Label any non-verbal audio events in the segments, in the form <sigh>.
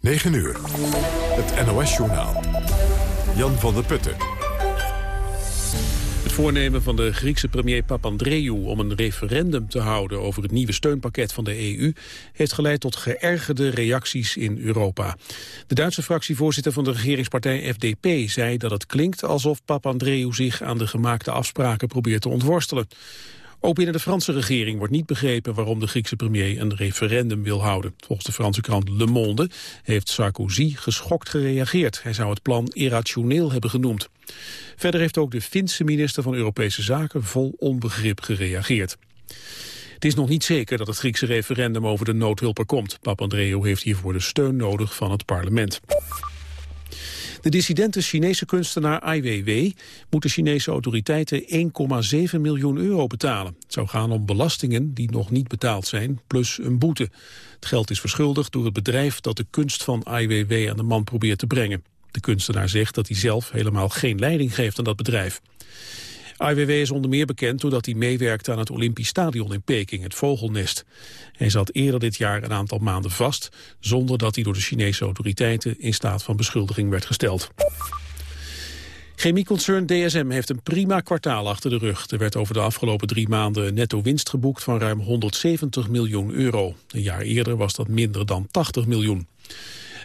9 uur. Het NOS-journaal. Jan van der Putten. Het voornemen van de Griekse premier Papandreou om een referendum te houden over het nieuwe steunpakket van de EU heeft geleid tot geërgerde reacties in Europa. De Duitse fractievoorzitter van de regeringspartij FDP zei dat het klinkt alsof Papandreou zich aan de gemaakte afspraken probeert te ontworstelen. Ook binnen de Franse regering wordt niet begrepen waarom de Griekse premier een referendum wil houden. Volgens de Franse krant Le Monde heeft Sarkozy geschokt gereageerd. Hij zou het plan irrationeel hebben genoemd. Verder heeft ook de Finse minister van Europese Zaken vol onbegrip gereageerd. Het is nog niet zeker dat het Griekse referendum over de noodhulp er komt. Papandreou heeft hiervoor de steun nodig van het parlement. De dissidente Chinese kunstenaar Ai Weiwei moet de Chinese autoriteiten 1,7 miljoen euro betalen. Het zou gaan om belastingen die nog niet betaald zijn, plus een boete. Het geld is verschuldigd door het bedrijf dat de kunst van Ai Weiwei aan de man probeert te brengen. De kunstenaar zegt dat hij zelf helemaal geen leiding geeft aan dat bedrijf. IWW is onder meer bekend doordat hij meewerkte aan het Olympisch Stadion in Peking, het Vogelnest. Hij zat eerder dit jaar een aantal maanden vast, zonder dat hij door de Chinese autoriteiten in staat van beschuldiging werd gesteld. Chemieconcern DSM heeft een prima kwartaal achter de rug. Er werd over de afgelopen drie maanden een netto winst geboekt van ruim 170 miljoen euro. Een jaar eerder was dat minder dan 80 miljoen.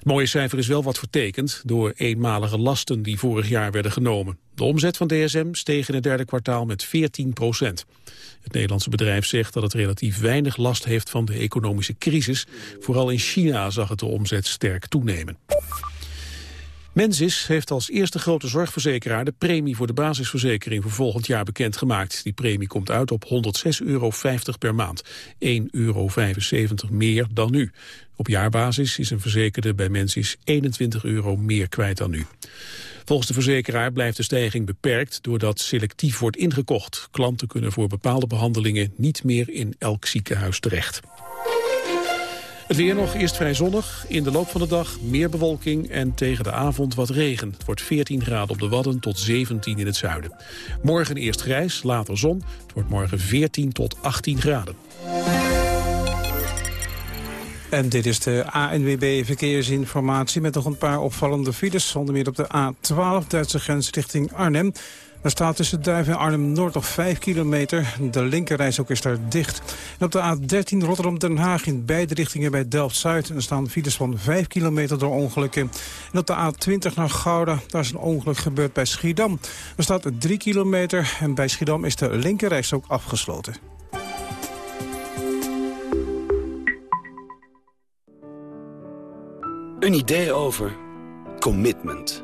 Mooie cijfer is wel wat vertekend door eenmalige lasten die vorig jaar werden genomen. De omzet van DSM steeg in het derde kwartaal met 14 procent. Het Nederlandse bedrijf zegt dat het relatief weinig last heeft van de economische crisis. Vooral in China zag het de omzet sterk toenemen. Mensis heeft als eerste grote zorgverzekeraar de premie voor de basisverzekering voor volgend jaar bekendgemaakt. Die premie komt uit op 106,50 euro per maand, 1,75 euro meer dan nu. Op jaarbasis is een verzekerde bij Mensis 21 euro meer kwijt dan nu. Volgens de verzekeraar blijft de stijging beperkt doordat selectief wordt ingekocht. Klanten kunnen voor bepaalde behandelingen niet meer in elk ziekenhuis terecht. Het weer nog eerst vrij zonnig. In de loop van de dag meer bewolking en tegen de avond wat regen. Het wordt 14 graden op de Wadden tot 17 in het zuiden. Morgen eerst grijs, later zon. Het wordt morgen 14 tot 18 graden. En dit is de ANWB Verkeersinformatie met nog een paar opvallende files. Onder meer op de A12, Duitse grens richting Arnhem. Er staat tussen Duiven en Arnhem-Noord nog 5 kilometer. De linkerreis ook is daar dicht. En op de A13 Rotterdam-Den Haag in beide richtingen bij Delft-Zuid. Staan files van 5 kilometer door ongelukken. En op de A20 naar Gouda, daar is een ongeluk gebeurd bij Schiedam. Er staat 3 kilometer en bij Schiedam is de linkerreis ook afgesloten. Een idee over commitment.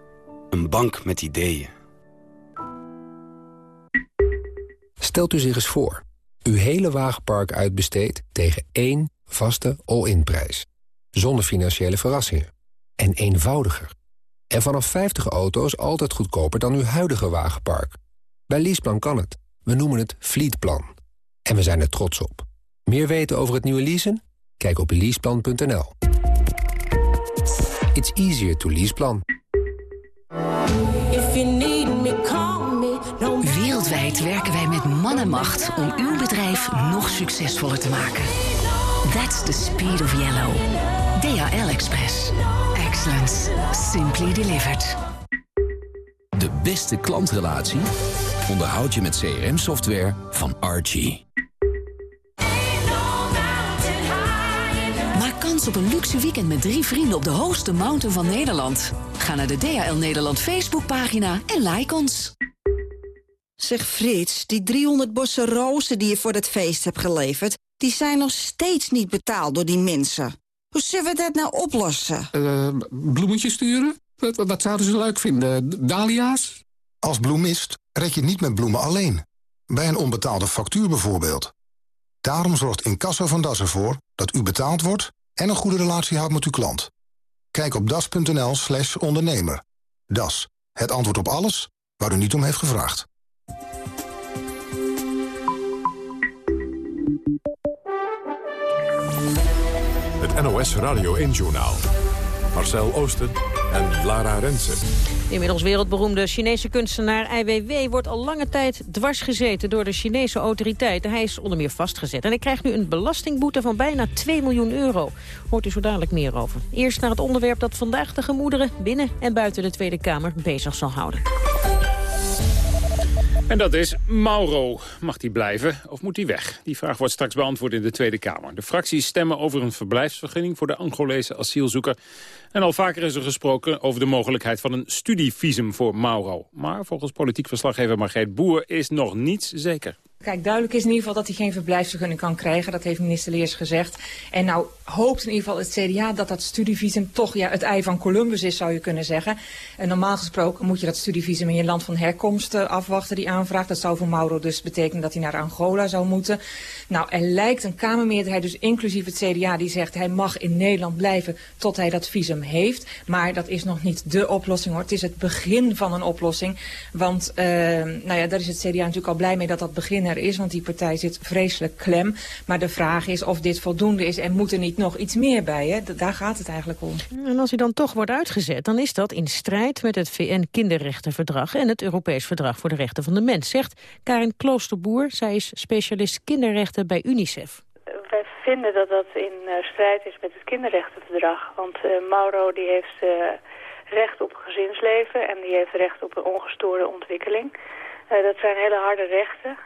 Een bank met ideeën. Stelt u zich eens voor. Uw hele wagenpark uitbesteedt tegen één vaste all-in prijs. Zonder financiële verrassingen. En eenvoudiger. En vanaf 50 auto's altijd goedkoper dan uw huidige wagenpark. Bij Leaseplan kan het. We noemen het Fleetplan. En we zijn er trots op. Meer weten over het nieuwe leasen? Kijk op leaseplan.nl. It's easier to leaseplan. Wereldwijd werken wij met man en macht om uw bedrijf nog succesvoller te maken. That's the speed of yellow. DHL Express. Excellence. Simply delivered. De beste klantrelatie onderhoud je met CRM-software van Archie. Kans op een luxe weekend met drie vrienden op de hoogste mountain van Nederland. Ga naar de DHL Nederland Facebookpagina en like ons. Zeg Frits, die 300 bossen rozen die je voor het feest hebt geleverd... die zijn nog steeds niet betaald door die mensen. Hoe zullen we dat nou oplossen? Uh, bloemetjes sturen? Wat, wat zouden ze leuk vinden? Dahlia's? Als bloemist red je niet met bloemen alleen. Bij een onbetaalde factuur bijvoorbeeld. Daarom zorgt Incasso van Das ervoor dat u betaald wordt en een goede relatie houdt met uw klant? Kijk op das.nl slash ondernemer. Das, het antwoord op alles waar u niet om heeft gevraagd. Het NOS Radio 1-journaal. Marcel Oosten en Lara Rensen. Inmiddels wereldberoemde Chinese kunstenaar Ai Weiwei wordt al lange tijd dwars gezeten door de Chinese autoriteiten. Hij is onder meer vastgezet en hij krijgt nu een belastingboete van bijna 2 miljoen euro. Hoort u zo dadelijk meer over. Eerst naar het onderwerp dat vandaag de gemoederen binnen en buiten de Tweede Kamer bezig zal houden. En dat is Mauro. Mag die blijven of moet hij weg? Die vraag wordt straks beantwoord in de Tweede Kamer. De fracties stemmen over een verblijfsvergunning voor de Angolese asielzoeker. En al vaker is er gesproken over de mogelijkheid van een studievisum voor Mauro. Maar volgens politiek verslaggever Margreet Boer is nog niets zeker. Kijk, duidelijk is in ieder geval dat hij geen verblijfsvergunning kan krijgen. Dat heeft minister Leers gezegd. En nou hoopt in ieder geval het CDA dat dat studievisum toch ja, het ei van Columbus is, zou je kunnen zeggen. En normaal gesproken moet je dat studievisum in je land van herkomst uh, afwachten, die aanvraag. Dat zou voor Mauro dus betekenen dat hij naar Angola zou moeten. Nou, er lijkt een Kamermeerderheid, dus inclusief het CDA, die zegt hij mag in Nederland blijven tot hij dat visum heeft. Maar dat is nog niet de oplossing hoor. Het is het begin van een oplossing. Want, uh, nou ja, daar is het CDA natuurlijk al blij mee dat dat begin er is, want die partij zit vreselijk klem. Maar de vraag is of dit voldoende is en moet er niet nog iets meer bij. Hè? Daar gaat het eigenlijk om. En als hij dan toch wordt uitgezet, dan is dat in strijd met het VN-kinderrechtenverdrag en het Europees Verdrag voor de Rechten van de Mens, zegt Karin Kloosterboer. Zij is specialist kinderrechten bij UNICEF wij vinden dat dat in uh, strijd is met het kinderrechtenverdrag. Want uh, Mauro die heeft uh, recht op gezinsleven en die heeft recht op een ongestoorde ontwikkeling. dat zijn hele harde rechten.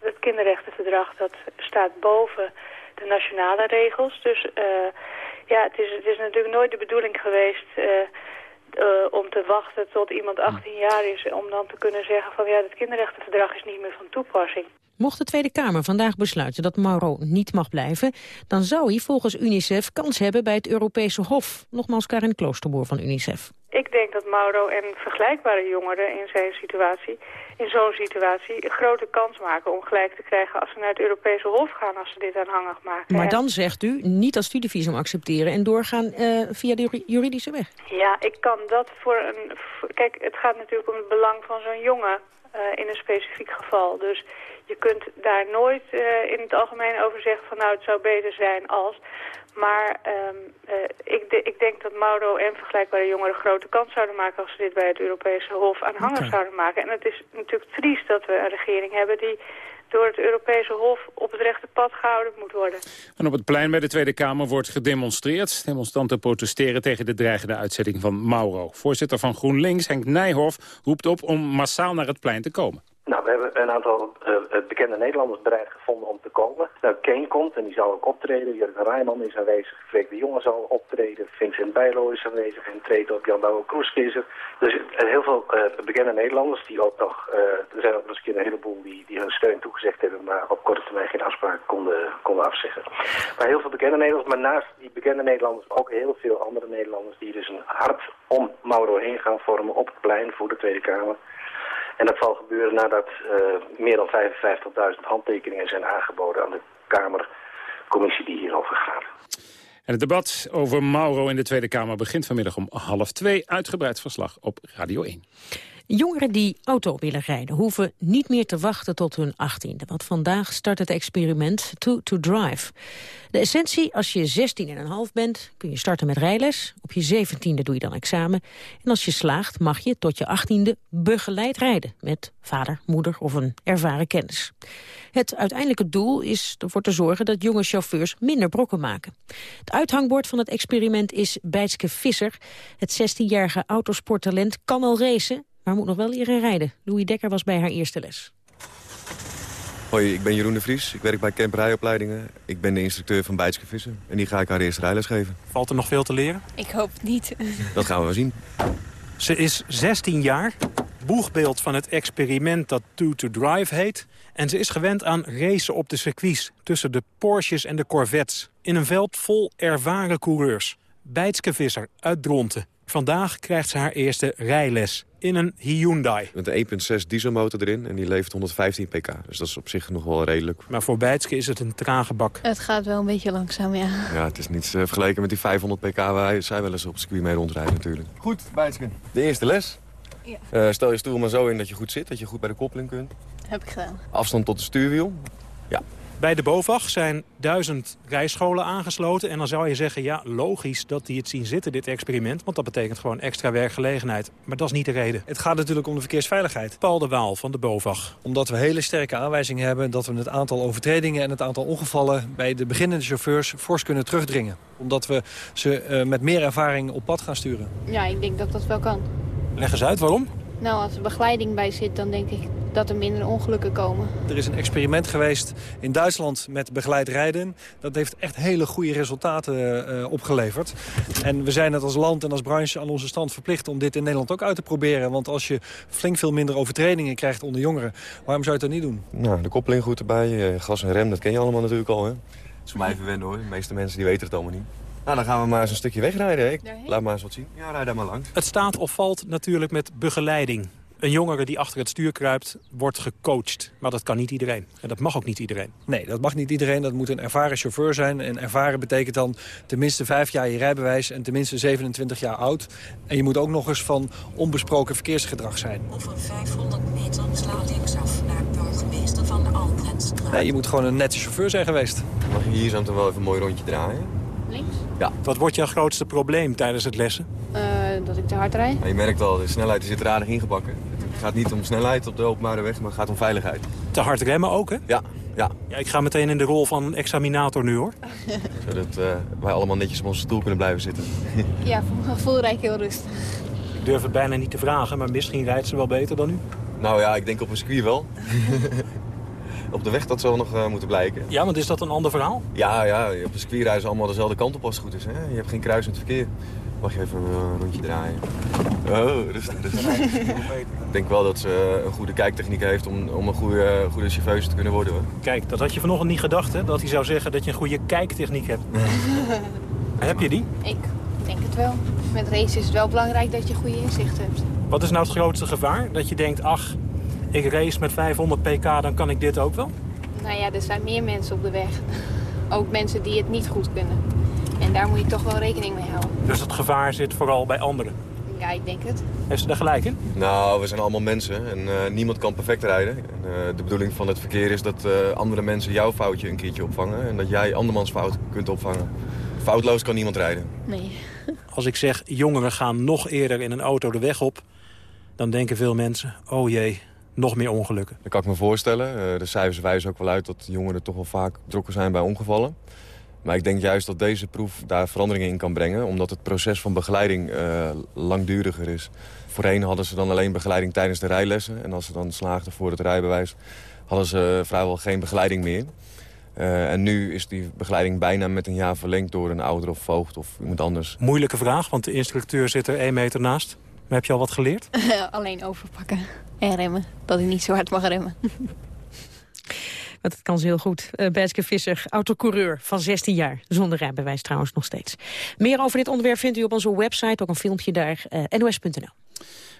Het kinderrechtenverdrag dat staat boven de nationale regels. Dus ja, het is, het is natuurlijk nooit de bedoeling geweest om te wachten tot iemand 18 jaar is... om dan te kunnen zeggen van ja, het kinderrechtenverdrag is niet meer van toepassing. Mocht de Tweede Kamer vandaag besluiten dat Mauro niet mag blijven... dan zou hij volgens UNICEF kans hebben bij het Europese Hof. Nogmaals Karin Kloosterboer van UNICEF. Ik denk dat Mauro en vergelijkbare jongeren in zijn situatie, in zo'n situatie, een grote kans maken om gelijk te krijgen als ze naar het Europese Hof gaan, als ze dit aanhangig maken. Maar dan zegt u niet als studievisum accepteren en doorgaan uh, via de juridische weg. Ja, ik kan dat voor een... Kijk, het gaat natuurlijk om het belang van zo'n jongen in een specifiek geval. Dus je kunt daar nooit uh, in het algemeen over zeggen van nou het zou beter zijn als. Maar um, uh, ik, de, ik, denk dat Mauro en vergelijkbare jongeren grote kans zouden maken als ze dit bij het Europese Hof aanhangig okay. zouden maken. En het is natuurlijk triest dat we een regering hebben die door het Europese Hof op het rechte pad gehouden moet worden. En op het plein bij de Tweede Kamer wordt gedemonstreerd. Demonstranten protesteren tegen de dreigende uitzetting van Mauro. Voorzitter van GroenLinks, Henk Nijhoff, roept op om massaal naar het plein te komen. Nou, we hebben een aantal uh, bekende Nederlanders bereid gevonden om te komen. Nou, Kane komt en die zal ook optreden. Jurgen Rijman is aanwezig. Freek de Jonge zal optreden. Vincent Bijlo is aanwezig en treedt op. Jan Douwe Kroeskisser. Dus uh, heel veel bekende Nederlanders die ook nog... er zijn ook nog eens een heleboel die, die hun steun toegezegd hebben... maar op korte termijn geen afspraak konden, konden afzeggen. Maar heel veel bekende Nederlanders. Maar naast die bekende Nederlanders ook heel veel andere Nederlanders... die dus een hart om Mauro heen gaan vormen op het plein voor de Tweede Kamer. En dat zal gebeuren nadat uh, meer dan 55.000 handtekeningen zijn aangeboden aan de Kamercommissie die hierover gaat. En het debat over Mauro in de Tweede Kamer begint vanmiddag om half twee. Uitgebreid verslag op Radio 1. Jongeren die auto willen rijden hoeven niet meer te wachten tot hun achttiende. Want vandaag start het experiment To to Drive. De essentie, als je 16 en een half bent, kun je starten met rijles. Op je 17e doe je dan examen. En als je slaagt, mag je tot je achttiende begeleid rijden. Met vader, moeder of een ervaren kennis. Het uiteindelijke doel is ervoor te zorgen dat jonge chauffeurs minder brokken maken. Het uithangbord van het experiment is Bijtske Visser. Het 16-jarige autosporttalent kan al racen, maar moet nog wel leren rijden. Louis Dekker was bij haar eerste les. Hoi, ik ben Jeroen de Vries. Ik werk bij Camp Rijopleidingen. Ik ben de instructeur van Bijtske Vissen. En die ga ik haar eerste rijles geven. Valt er nog veel te leren? Ik hoop niet. <laughs> Dat gaan we wel zien. Ze is 16 jaar, boegbeeld van het experiment dat Two to Drive heet. En ze is gewend aan racen op de circuits tussen de Porsches en de Corvettes. In een veld vol ervaren coureurs. Bijtske Visser uit Dronten Vandaag krijgt ze haar eerste rijles in een Hyundai. Met een 1.6 dieselmotor erin en die levert 115 pk. Dus dat is op zich nog wel redelijk. Maar voor Bijtske is het een trage bak. Het gaat wel een beetje langzaam, ja. Ja, het is niet uh, vergeleken met die 500 pk waar zij wel eens op het circuit mee rondrijden natuurlijk. Goed, Bijtske. De eerste les. Ja. Uh, stel je stoel maar zo in dat je goed zit, dat je goed bij de koppeling kunt. Heb ik gedaan. Afstand tot het stuurwiel. Ja, bij de BOVAG zijn duizend rijscholen aangesloten. En dan zou je zeggen, ja, logisch dat die het zien zitten, dit experiment. Want dat betekent gewoon extra werkgelegenheid. Maar dat is niet de reden. Het gaat natuurlijk om de verkeersveiligheid. Paul de Waal van de BOVAG. Omdat we hele sterke aanwijzingen hebben... dat we het aantal overtredingen en het aantal ongevallen... bij de beginnende chauffeurs fors kunnen terugdringen. Omdat we ze uh, met meer ervaring op pad gaan sturen. Ja, ik denk dat dat wel kan. Leg eens uit, waarom? Nou, als er begeleiding bij zit, dan denk ik dat er minder ongelukken komen. Er is een experiment geweest in Duitsland met begeleid rijden. Dat heeft echt hele goede resultaten uh, opgeleverd. En we zijn het als land en als branche aan onze stand verplicht om dit in Nederland ook uit te proberen. Want als je flink veel minder overtredingen krijgt onder jongeren, waarom zou je dat niet doen? Nou, de koppeling goed erbij, uh, gas en rem, dat ken je allemaal natuurlijk al. Hè? Dat is voor mij even wennen hoor. De meeste mensen die weten het allemaal niet. Nou, dan gaan we maar eens een stukje wegrijden. Ik laat maar eens wat zien. Ja, rijd daar maar langs. Het staat of valt natuurlijk met begeleiding. Een jongere die achter het stuur kruipt, wordt gecoacht. Maar dat kan niet iedereen. En dat mag ook niet iedereen. Nee, dat mag niet iedereen. Dat moet een ervaren chauffeur zijn. En ervaren betekent dan tenminste vijf jaar je rijbewijs... en tenminste 27 jaar oud. En je moet ook nog eens van onbesproken verkeersgedrag zijn. Over 500 meter sla linksaf naar burgemeester van de Albrens. Nee, je moet gewoon een nette chauffeur zijn geweest. Mag je hier zo toch wel even een mooi rondje draaien? Links? Ja. Wat wordt jouw grootste probleem tijdens het lessen? Uh, dat ik te hard rijd. Je merkt al, de snelheid zit er aardig ingebakken. Het gaat niet om snelheid op de openbare weg, maar het gaat om veiligheid. Te hard remmen ook, hè? Ja, ja. ja ik ga meteen in de rol van examinator nu, hoor. <laughs> Zodat uh, wij allemaal netjes op onze stoel kunnen blijven zitten. <laughs> ja, voor mijn gevoel rijd ik heel rustig. Ik durf het bijna niet te vragen, maar misschien rijdt ze wel beter dan u? Nou ja, ik denk op een circuit wel. <laughs> op de weg dat zal nog uh, moeten blijken. Ja, want is dat een ander verhaal? Ja, ja op de circuit rijden ze allemaal dezelfde kant op als het goed is. Hè? Je hebt geen kruisend verkeer. Mag je even een rondje draaien? Oh, rustig, <laughs> rustig. Ik denk wel dat ze een goede kijktechniek heeft om, om een goede, goede chauffeuse te kunnen worden. Hoor. Kijk, dat had je vanochtend niet gedacht, hè? Dat hij zou zeggen dat je een goede kijktechniek hebt. <laughs> Heb je die? Ik denk het wel. Met race is het wel belangrijk dat je goede inzicht hebt. Wat is nou het grootste gevaar? Dat je denkt, ach, ik race met 500 pk, dan kan ik dit ook wel? Nou ja, er zijn meer mensen op de weg. Ook mensen die het niet goed kunnen. En daar moet je toch wel rekening mee houden. Dus het gevaar zit vooral bij anderen? Ja, ik denk het. Heeft ze daar gelijk in? Nou, we zijn allemaal mensen en uh, niemand kan perfect rijden. En, uh, de bedoeling van het verkeer is dat uh, andere mensen jouw foutje een keertje opvangen... en dat jij andermans fout kunt opvangen. Foutloos kan niemand rijden. Nee. <laughs> Als ik zeg, jongeren gaan nog eerder in een auto de weg op... dan denken veel mensen, oh jee, nog meer ongelukken. Dat kan ik me voorstellen. de cijfers wijzen ook wel uit dat jongeren toch wel vaak betrokken zijn bij ongevallen. Maar ik denk juist dat deze proef daar veranderingen in kan brengen... omdat het proces van begeleiding uh, langduriger is. Voorheen hadden ze dan alleen begeleiding tijdens de rijlessen. En als ze dan slaagden voor het rijbewijs... hadden ze vrijwel geen begeleiding meer. Uh, en nu is die begeleiding bijna met een jaar verlengd... door een ouder of voogd of iemand anders. Moeilijke vraag, want de instructeur zit er één meter naast. Maar heb je al wat geleerd? <laughs> alleen overpakken en remmen. Dat ik niet zo hard mag remmen. <laughs> Want dat kan ze heel goed. Uh, Bijtske Visser, autocoureur van 16 jaar. Zonder rijbewijs trouwens nog steeds. Meer over dit onderwerp vindt u op onze website. Ook een filmpje daar, uh, nos.nl.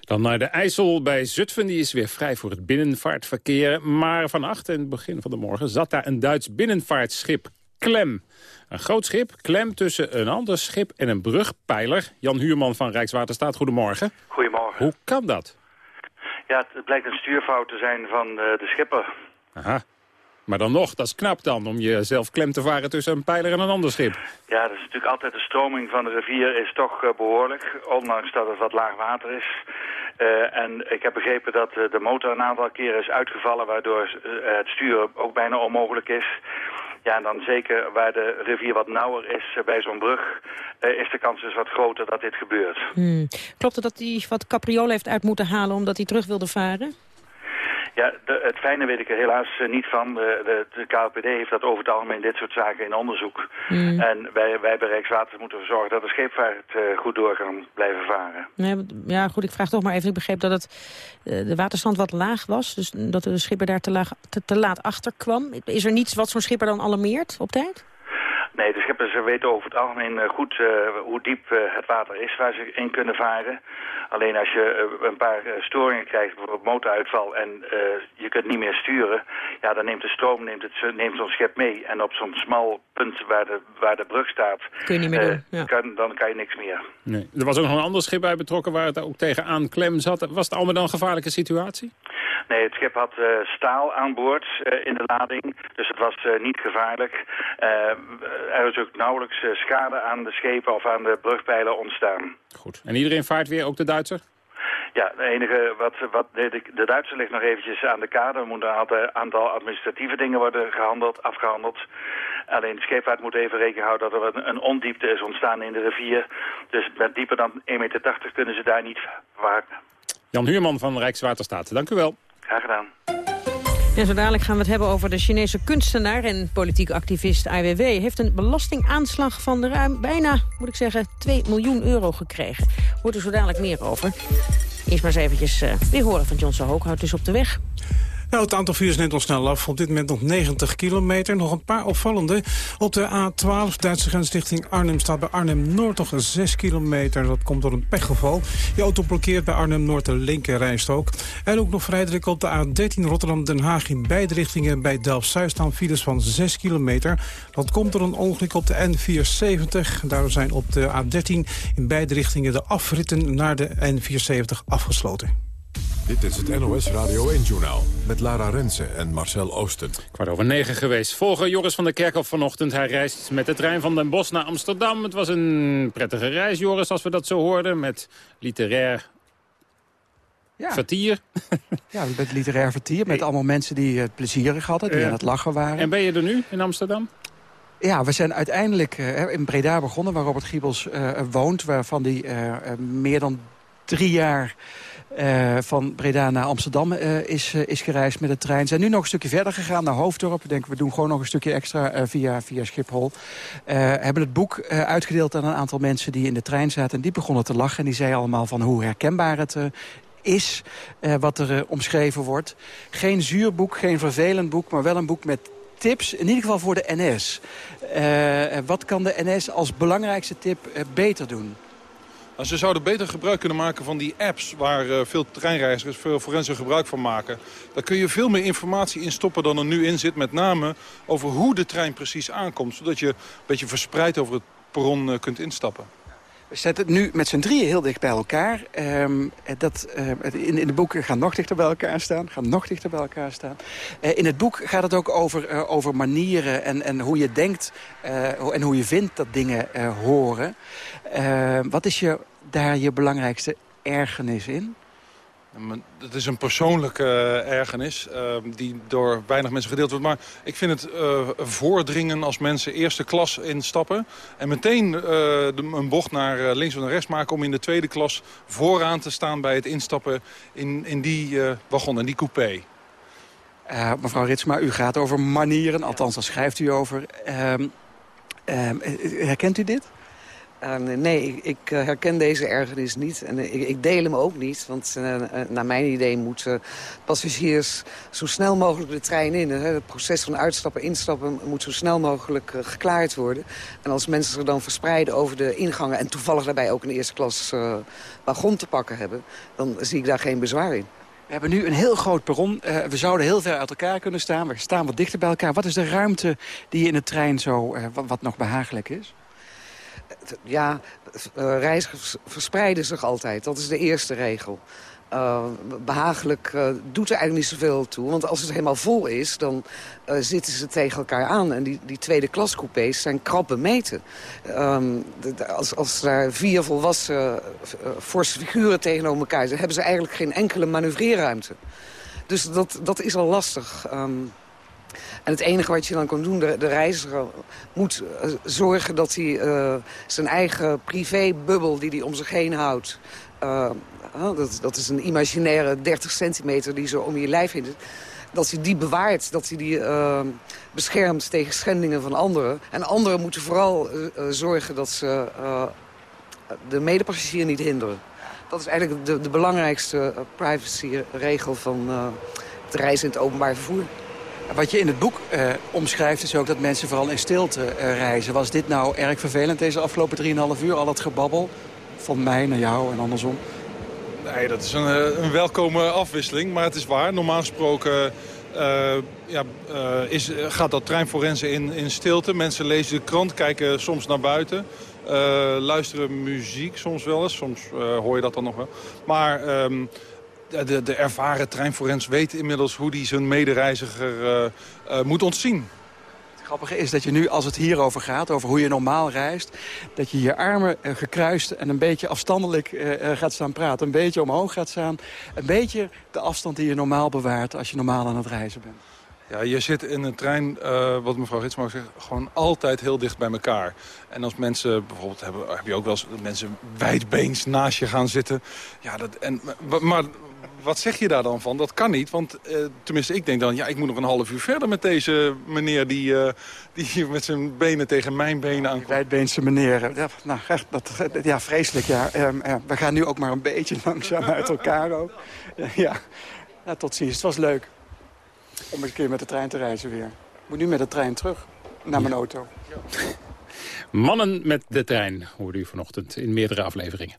Dan naar de IJssel bij Zutphen. Die is weer vrij voor het binnenvaartverkeer. Maar vannacht en begin van de morgen zat daar een Duits binnenvaartschip klem. Een groot schip, klem tussen een ander schip en een brugpijler. Jan Huurman van Rijkswaterstaat, goedemorgen. Goedemorgen. Hoe kan dat? Ja, het blijkt een stuurfout te zijn van de schipper. Aha. Maar dan nog, dat is knap dan, om jezelf klem te varen tussen een pijler en een ander schip. Ja, dat is natuurlijk altijd de stroming van de rivier is toch uh, behoorlijk, ondanks dat het wat laag water is. Uh, en ik heb begrepen dat uh, de motor een aantal keren is uitgevallen, waardoor het sturen ook bijna onmogelijk is. Ja, dan zeker waar de rivier wat nauwer is bij zo'n brug, is de kans dus wat groter dat dit gebeurt. Hmm. Klopt het dat hij wat capriolen heeft uit moeten halen omdat hij terug wilde varen? Ja, de, het fijne weet ik er helaas uh, niet van. De, de, de, KLPD heeft dat over het algemeen dit soort zaken in onderzoek. Mm. En wij, wij bij Rijkswater moeten zorgen dat de scheepvaart uh, goed door kan blijven varen. Nee, ja, goed, ik vraag toch maar even. Ik begreep dat het, uh, de waterstand wat laag was. Dus dat de schipper daar te, laag, te, te laat achter kwam. Is er niets wat zo'n schipper dan alarmeert op tijd? Nee, de schippers weten over het algemeen eh, goed uh, hoe diep uh, het water is waar ze in kunnen varen. Alleen als je een paar storingen krijgt, bijvoorbeeld motoruitval en je kunt niet meer sturen, ja, dan neemt de stroom neemt het, neemt zo'n schip mee. En op zo'n smal punt waar de, waar de brug staat, kun je niet meer doen. Ja. Kan, dan kan je niks meer. Nee. Er was ook nog een ander schip bij betrokken waar het ook tegenaan klem zat. Was het allemaal dan een gevaarlijke situatie? Nee, het schip had uh, staal aan boord uh, in de lading, dus het was uh, niet gevaarlijk. er is ook nauwelijks schade aan de schepen of aan de brugpijlen ontstaan. Goed. En iedereen vaart weer, ook de Duitser? Ja, de enige wat, wat de, de Duitser ligt nog eventjes aan de kade. Er moeten een aantal administratieve dingen worden gehandeld, afgehandeld. Alleen de scheepvaart moet even rekening houden dat er een, een ondiepte is ontstaan in de rivier. Dus met dieper dan 1,80 meter kunnen ze daar niet varen. Jan Huurman van Rijkswaterstaat, dank u wel. Graag gedaan. En zo dadelijk gaan we het hebben over de Chinese kunstenaar en politiek activist Weiwei. Heeft een belastingaanslag van ruim bijna, moet ik zeggen, 2 miljoen euro gekregen. Hoort er zo dadelijk meer over. Eerst maar eens eventjes uh, weer horen van John Hoek. Houdt dus op de weg. Nou, het aantal files neemt al snel af. Op dit moment nog 90 kilometer. Nog een paar opvallende. Op de A12, Duitse grens richting Arnhem, staat bij Arnhem-Noord nog 6 kilometer. Dat komt door een pechgeval. Je auto blokkeert bij Arnhem-Noord de linker rijstrook. En ook nog vrij druk op de A13 Rotterdam-Den Haag in beide richtingen. Bij Delft-Zuid staan files van 6 kilometer. Dat komt door een ongeluk op de N470. Daardoor zijn op de A13 in beide richtingen de afritten naar de N470 afgesloten. Dit is het NOS Radio 1-journaal met Lara Rensen en Marcel Oosten. Kwart over negen geweest. Volger Joris van der Kerkhof vanochtend. Hij reist met de trein van Den Bosch naar Amsterdam. Het was een prettige reis, Joris, als we dat zo hoorden. Met literair ja. vertier. <laughs> Ja, met literair vertier. Met allemaal mensen die het plezierig hadden, die aan het lachen waren. En ben je er nu in Amsterdam? Ja, we zijn uiteindelijk uh, in Breda begonnen, waar Robert Giebels uh, woont. Waarvan hij uh, meer dan drie jaar uh, van Breda naar Amsterdam uh, is, uh, is gereisd met de trein. Zijn nu nog een stukje verder gegaan naar Hoofddorp. We we doen gewoon nog een stukje extra via, via Schiphol. hebben het boek uitgedeeld aan een aantal mensen die in de trein zaten. En die begonnen te lachen. En die zeiden allemaal van hoe herkenbaar het is wat er omschreven wordt. Geen zuur boek, geen vervelend boek, maar wel een boek met tips, in ieder geval voor de NS. wat kan de NS als belangrijkste tip beter doen? Nou, ze zouden beter gebruik kunnen maken van die apps... waar uh, veel treinreizigers, veel forensen gebruik van maken. Daar kun je veel meer informatie in stoppen dan er nu in zit. Met name over hoe de trein precies aankomt. Zodat je een beetje verspreid over het perron uh, kunt instappen. We zetten het nu met z'n drieën heel dicht bij elkaar. Um, dat, uh, in, in de boeken gaan nog dichter bij elkaar staan. Gaan nog dichter bij elkaar staan. In het boek gaat het ook over, over manieren en, en hoe je denkt... en hoe je vindt dat dingen horen. wat is je, daar je belangrijkste ergernis in? Het is een persoonlijke uh, ergernis uh, die door weinig mensen gedeeld wordt. Maar ik vind het uh, voordringen als mensen eerste klas instappen... en meteen de, een bocht naar links of naar rechts maken... om in de tweede klas vooraan te staan bij het instappen in, in die wagon, en die coupé. mevrouw Ritsma, u gaat over manieren, althans daar schrijft u over. Ehm, ehm, herkent u dit? Uh, nee, ik, uh, herken deze ergernis niet. En uh, ik, ik, deel hem ook niet. Want naar mijn idee moeten passagiers zo snel mogelijk de trein in. het proces van uitstappen, instappen moet zo snel mogelijk geklaard worden. En als mensen zich dan verspreiden over de ingangen... en toevallig daarbij ook een eerste klas wagon te pakken hebben... dan zie ik daar geen bezwaar in. We hebben nu een heel groot perron. we zouden heel ver uit elkaar kunnen staan. We staan wat dichter bij elkaar. Wat is de ruimte die in de trein zo wat, wat nog behagelijk is? Ja, uh, reizigers verspreiden zich altijd. Dat is de eerste regel. Uh, behagelijk uh, doet er eigenlijk niet zoveel toe. Want als het helemaal vol is, dan zitten ze tegen elkaar aan. En die, die tweede klas coupés zijn krap bemeten. Um, als, als daar vier volwassen forse figuren tegenover elkaar zijn... hebben ze eigenlijk geen enkele manoeuvreerruimte. Dus dat, dat is al lastig. Um, en het enige wat je dan kan doen, de, de reiziger moet uh, zorgen dat hij uh, zijn eigen privébubbel die hij om zich heen houdt... Uh, dat, dat is een imaginaire 30 centimeter die zo om je lijf heen dat hij die bewaart, dat hij die beschermt tegen schendingen van anderen. En anderen moeten vooral zorgen dat ze de medepassagier niet hinderen. Dat is eigenlijk de, de belangrijkste privacyregel van het reizen in het openbaar vervoer. Wat je in het boek uh, omschrijft is ook dat mensen vooral in stilte uh, reizen. Was dit nou erg vervelend, deze afgelopen 3,5 uur? Al het gebabbel van mij naar jou en andersom? Nee, dat is een, een welkome afwisseling, maar het is waar. Normaal gesproken ja, is, gaat dat treinforensen in, in stilte. Mensen lezen de krant, kijken soms naar buiten. luisteren muziek soms wel eens. Soms hoor je dat dan nog wel. Maar... Um, de, de ervaren treinforens weet inmiddels hoe hij zijn medereiziger uh, uh, moet ontzien. Het grappige is dat je nu, als het hierover gaat, over hoe je normaal reist... dat je je armen uh, gekruist en een beetje afstandelijk gaat staan praten. Een beetje omhoog gaat staan. Een beetje de afstand die je normaal bewaart als je normaal aan het reizen bent. Ja, je zit in een trein, uh, wat mevrouw Ritsma zegt, gewoon altijd heel dicht bij elkaar. En als mensen, bijvoorbeeld hebben, heb je ook wel eens mensen wijdbeens naast je gaan zitten. Ja, dat, en, maar wat zeg je daar dan van? Dat kan niet, want uh, tenminste ik denk dan... ja, ik moet nog een half uur verder met deze meneer... die, uh, die <laughs> met zijn benen tegen mijn benen aankomt. Wijdbeense meneer, ja, nou, echt, dat, ja, vreselijk, ja. Um, uh, we gaan nu ook maar een beetje <laughs> langzaam uit elkaar ook. <laughs> ja, ja, tot ziens. Het was leuk om een keer met de trein te reizen weer. Ik moet nu met de trein terug naar mijn auto. Mannen met de trein, hoorde u vanochtend in meerdere afleveringen.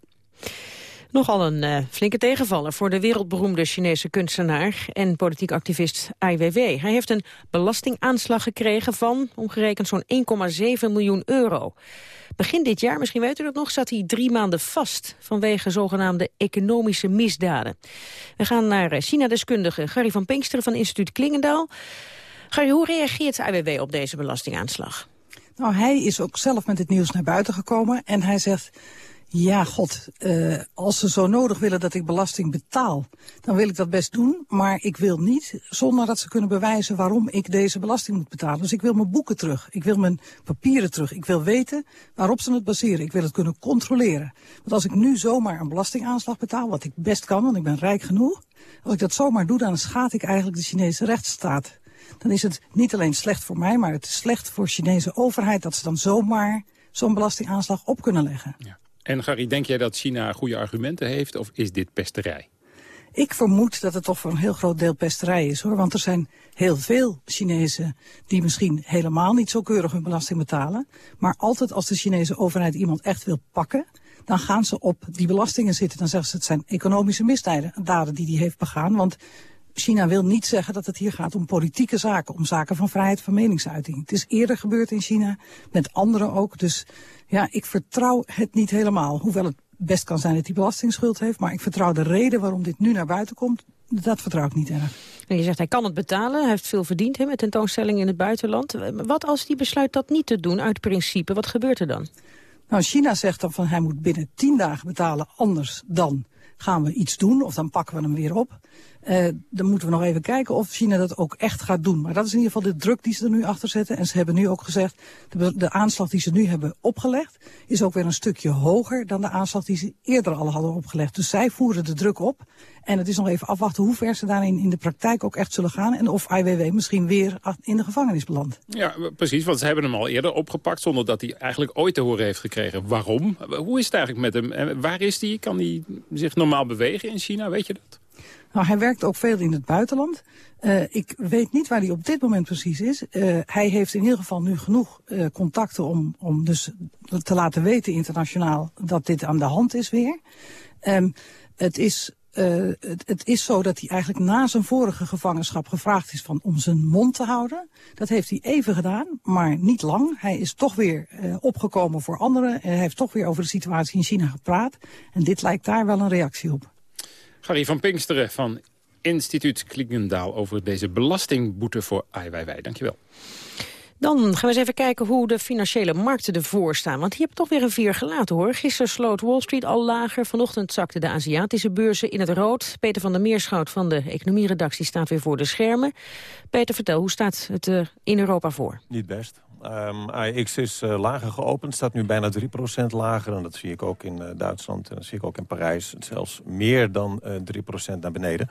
Nogal een uh, flinke tegenvaller voor de wereldberoemde Chinese kunstenaar en politiek activist Ai Weiwei. Hij heeft een belastingaanslag gekregen van omgerekend zo'n 1,7 miljoen euro. Begin dit jaar, misschien weet u dat nog, zat hij drie maanden vast vanwege zogenaamde economische misdaden. We gaan naar eh, China-deskundige Gary van Pinksteren van instituut Klingendaal. Gary, hoe reageert Ai Weiwei op deze belastingaanslag? Nou, hij is ook zelf met het nieuws naar buiten gekomen en hij zegt... Ja, god, uh, als ze zo nodig willen dat ik belasting betaal, dan wil ik dat best doen. Maar ik wil niet zonder dat ze kunnen bewijzen waarom ik deze belasting moet betalen. Dus ik wil mijn boeken terug. Ik wil mijn papieren terug. Ik wil weten waarop ze het baseren. Ik wil het kunnen controleren. Want als ik nu zomaar een belastingaanslag betaal, wat ik best kan, want ik ben rijk genoeg. Als ik dat zomaar doe, dan schaad ik eigenlijk de Chinese rechtsstaat. Dan is het niet alleen slecht voor mij, maar het is slecht voor de Chinese overheid dat ze dan zomaar zo'n belastingaanslag op kunnen leggen. Ja. En Gary, denk jij dat China goede argumenten heeft of is dit pesterij? Ik vermoed dat het toch voor een heel groot deel pesterij is hoor. Want er zijn heel veel Chinezen die misschien helemaal niet zo keurig hun belasting betalen. Maar altijd als de Chinese overheid iemand echt wil pakken, dan gaan ze op die belastingen zitten. Dan zeggen ze het zijn economische misdaden daden die hij heeft begaan. Want China wil niet zeggen dat het hier gaat om politieke zaken, om zaken van vrijheid van meningsuiting. Het is eerder gebeurd in China, met anderen ook. Dus ja, ik vertrouw het niet helemaal. Hoewel het best kan zijn dat hij belastingsschuld heeft. Maar ik vertrouw de reden waarom dit nu naar buiten komt, dat vertrouw ik niet erg. En je zegt hij kan het betalen, hij heeft veel verdiend hè, met tentoonstellingen in het buitenland. Wat als hij besluit dat niet te doen uit principe, wat gebeurt er dan? Nou, China zegt dan van hij moet binnen tien dagen betalen, anders dan gaan we iets doen of dan pakken we hem weer op. Uh, dan moeten we nog even kijken of China dat ook echt gaat doen. Maar dat is in ieder geval de druk die ze er nu achter zetten. En ze hebben nu ook gezegd, de, de aanslag die ze nu hebben opgelegd... is ook weer een stukje hoger dan de aanslag die ze eerder al hadden opgelegd. Dus zij voeren de druk op. En het is nog even afwachten hoe ver ze daarin in de praktijk ook echt zullen gaan. En of IWW misschien weer in de gevangenis belandt. Ja, precies. Want ze hebben hem al eerder opgepakt zonder dat hij eigenlijk ooit te horen heeft gekregen. Waarom? Hoe is het eigenlijk met hem? Waar is hij? Kan hij zich normaal bewegen in China? Weet je dat? Nou, hij werkt ook veel in het buitenland. Uh, ik weet niet waar hij op dit moment precies is. Uh, hij heeft in ieder geval nu genoeg uh, contacten om, om dus te laten weten internationaal dat dit aan de hand is weer. Um, het is het, het, is zo dat hij eigenlijk na zijn vorige gevangenschap gevraagd is van om zijn mond te houden. Dat heeft hij even gedaan, maar niet lang. Hij is toch weer opgekomen voor anderen. Hij heeft toch weer over de situatie in China gepraat. En dit lijkt daar wel een reactie op. Gary van Pinksteren van instituut Klingendaal... over deze belastingboete voor Ai Weiwei. Dankjewel. Dan gaan we eens even kijken hoe de financiële markten ervoor staan. Want die hebben toch weer een vier gelaten hoor. Gisteren sloot Wall Street al lager. Vanochtend zakten de Aziatische beurzen in het rood. Peter van der Meerschout van de economieredactie staat weer voor de schermen. Peter, vertel, hoe staat het uh, in Europa voor? Niet best. Um, is uh, lager geopend, staat nu bijna 3% lager. En dat zie ik ook in uh, Duitsland en dat zie ik ook in Parijs. Zelfs meer dan uh, 3% naar beneden.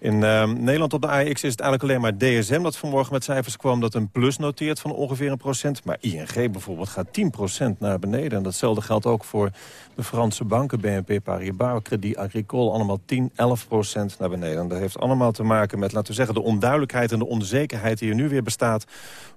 In ehm, Nederland op de AX is het eigenlijk alleen maar DSM dat vanmorgen met cijfers kwam dat een plus noteert van ongeveer een procent. Maar ING bijvoorbeeld gaat 10 procent naar beneden. En datzelfde geldt ook voor de Franse banken, BNP Paribas, Credit Agricole, allemaal 10, 11 procent naar beneden. En dat heeft allemaal te maken met, laten we zeggen, de onduidelijkheid en de onzekerheid die er nu weer bestaat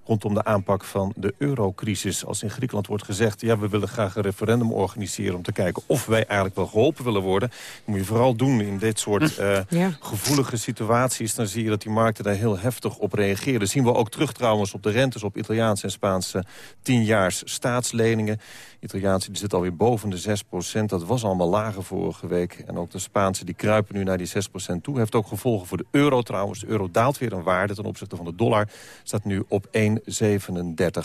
rondom de aanpak van de eurocrisis. Als in Griekenland wordt gezegd, ja, we willen graag een referendum organiseren... om te kijken of wij eigenlijk wel geholpen willen worden. Dat moet je vooral doen in dit soort uh, gevoelige situaties. Dan zie je dat die markten daar heel heftig op reageren. Dat zien we ook terug trouwens op de rentes op Italiaanse en Spaanse tienjaars staatsleningen. Italiaanse die zit alweer boven de 6% Dat was allemaal lager vorige week. En ook de Spaanse die kruipen nu naar die 6% toe. Heeft ook gevolgen voor de euro trouwens. De euro daalt weer een waarde ten opzichte van de dollar. Staat nu op 1,37.